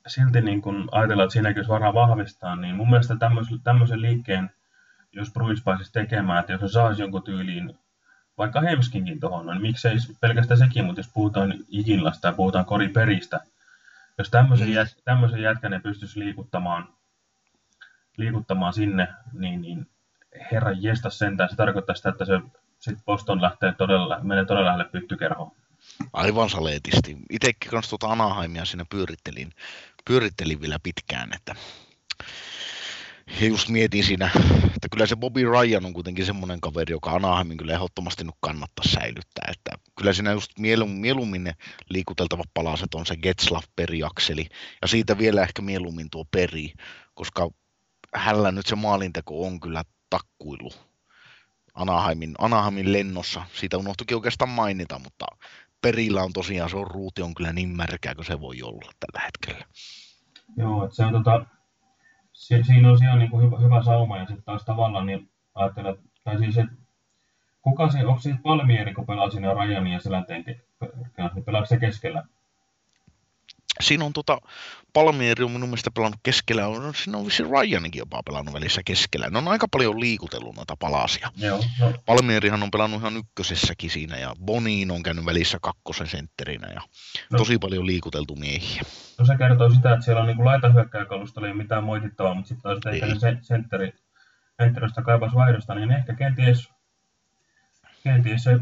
silti niin kun ajatellaan, että siinäkin olisi varaa vahvistaa, niin mun mielestä tämmöisen, tämmöisen liikkeen, jos Bruins pääsisi tekemään, että jos se saisi jonkun tyyliin, vaikka Hemskinkin tuohon, niin miksei pelkästään sekin, mutta jos puhutaan Iginlasta ja puhutaan Kori Peristä, jos tämmöisen, mm. jät, tämmöisen jätkän ne pystyisi liikuttamaan, liikuttamaan sinne, niin, niin herran jesta sentään, se tarkoittaa sitä, että se sitten Boston lähtee todella, menee todella lähelle pyttykerhoon. Aivan saletisti. Itsekin kanssa tuota Anaheimia siinä pyörittelin, pyörittelin vielä pitkään, että ja just mietin siinä, että kyllä se Bobby Ryan on kuitenkin semmoinen kaveri, joka Anaheimin kyllä ehdottomasti nyt kannattaa säilyttää. Että kyllä siinä just mieluummin, mieluummin ne liikuteltavat palaset on se Getslav periakseli ja siitä vielä ehkä mieluummin tuo peri, koska hällä nyt se maalinteko on kyllä takkuilu Anaheimin, Anaheimin lennossa. Siitä unohtuikin oikeastaan mainita, mutta perillä on tosiaan, se on ruuti on kyllä niin märkää kuin se voi olla tällä hetkellä. Joo, että se on tota, se, siinä on siellä niin kuin hyvä, hyvä sauma ja sitten taas tavallaan niin ajattelen, tai siis että kuka se, onko siis Palmieri, kun pelaa siinä Rajanin ja Selänteen pelaako se keskellä? Siinä on tota, Palmieri on minun mielestä pelannut keskellä, on, siinä on vissi Ryaninkin jopa pelannut välissä keskellä. Ne on aika paljon liikutellut noita palasia. Joo, no. Palmierihan on pelannut ihan ykkösessäkin siinä ja Boniin on käynyt välissä kakkosen sentterinä ja no. tosi paljon liikuteltu miehiä. No se kertoo sitä, että siellä on niin laitahyökkäjäkalusta ei mitään moitittavaa, mutta sitten taas ei se sentteri, sentteristä kaipaisi vaihdosta, niin ehkä kenties, kenties se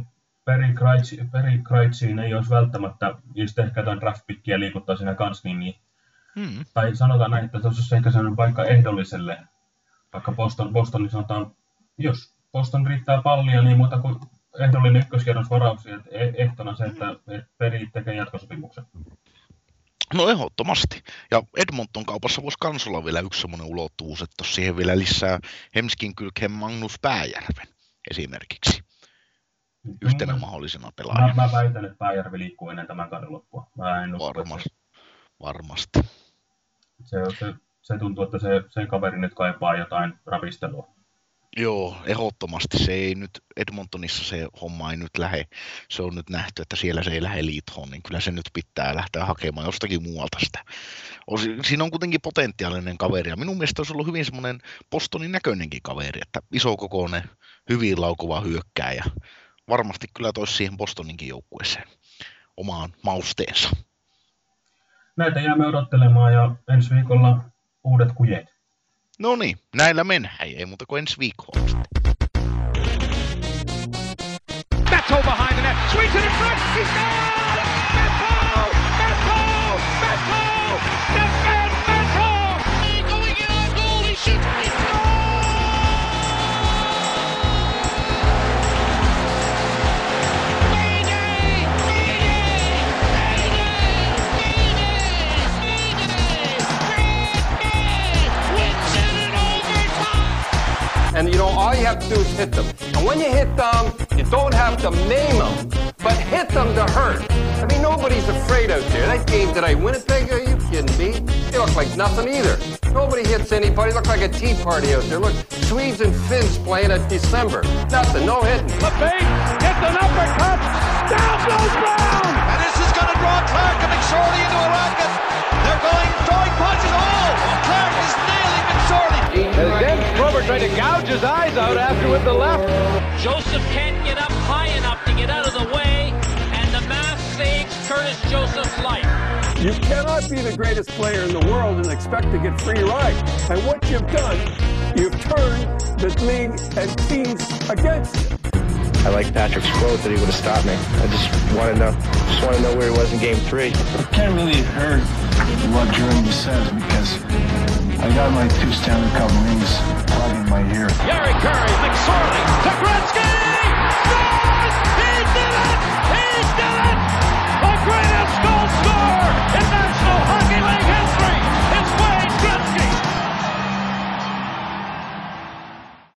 Peri Kraitsiin ei olisi välttämättä, just ehkä jotain draftpickiä liikuttaa siinä kanssa, niin, niin hmm. tai sanotaan näin, että tuossa olisi ehkä sellainen paikka ehdolliselle, vaikka Boston, Bostonin sanotaan, jos Boston riittää pallia, niin muuta kuin ehdollinen ykköskierros varauksia, että e- ehtona se, että, että Peri tekee jatkosopimuksen. No ehdottomasti. Ja Edmonton kaupassa voisi kans olla vielä yksi semmoinen ulottuvuus, että siihen vielä lisää Hemskin kylkeen Magnus Pääjärven esimerkiksi yhtenä mm. mahdollisena pelaajana. Mä, mä väitän, että Pääjärvi liikkuu ennen tämän kauden loppua. Mä en usko, Varmasti. Varmasti. Se, se, se, tuntuu, että se, se kaveri nyt kaipaa jotain ravistelua. Joo, ehdottomasti. Se ei nyt, Edmontonissa se homma ei nyt lähde, se on nyt nähty, että siellä se ei lähde liithoon, niin kyllä se nyt pitää lähteä hakemaan jostakin muualta sitä. Siinä on kuitenkin potentiaalinen kaveri, ja minun mielestä olisi ollut hyvin semmoinen Bostonin näköinenkin kaveri, että iso kokoinen, hyvin laukuva hyökkääjä, varmasti kyllä toisi siihen Bostoninkin joukkueeseen omaan mausteensa. Näitä jäämme odottelemaan ja ensi viikolla uudet kujet. No niin, näillä mennään, ei muuta kuin ensi viikolla sitten. Beto behind the net, sweeps it in front, he's gone! Have to do is hit them. And when you hit them, you don't have to maim them, but hit them to hurt. I mean, nobody's afraid out there. That game, did I win it, Peg? Are you kidding me? They look like nothing either. Nobody hits anybody. Look like a tea party out there. Look, Swedes and Finns playing at December. Nothing, no hitting. LeBate gets an uppercut. Down goes Brown. And this is going to draw Clark and McSorley into a racket. They're going, throwing punches. Oh, Clark is nailing McSorley. And then Probert tried to gouge his eyes out after with the left. Joseph can't get up high enough to get out of the way, and the mass saves Curtis Joseph's life. You cannot be the greatest player in the world and expect to get free ride. And what you've done, you've turned the league and teams against you. I like Patrick's quote that he would have stopped me. I just want to know, just want to know where he was in Game Three. Can't really heard what Jeremy says because I got my two Stanley Cup rings plugged in my ear. Gary Curry, McSorley, to Gretzky, scores! He did it! He did it! The greatest goal scorer in National Hockey.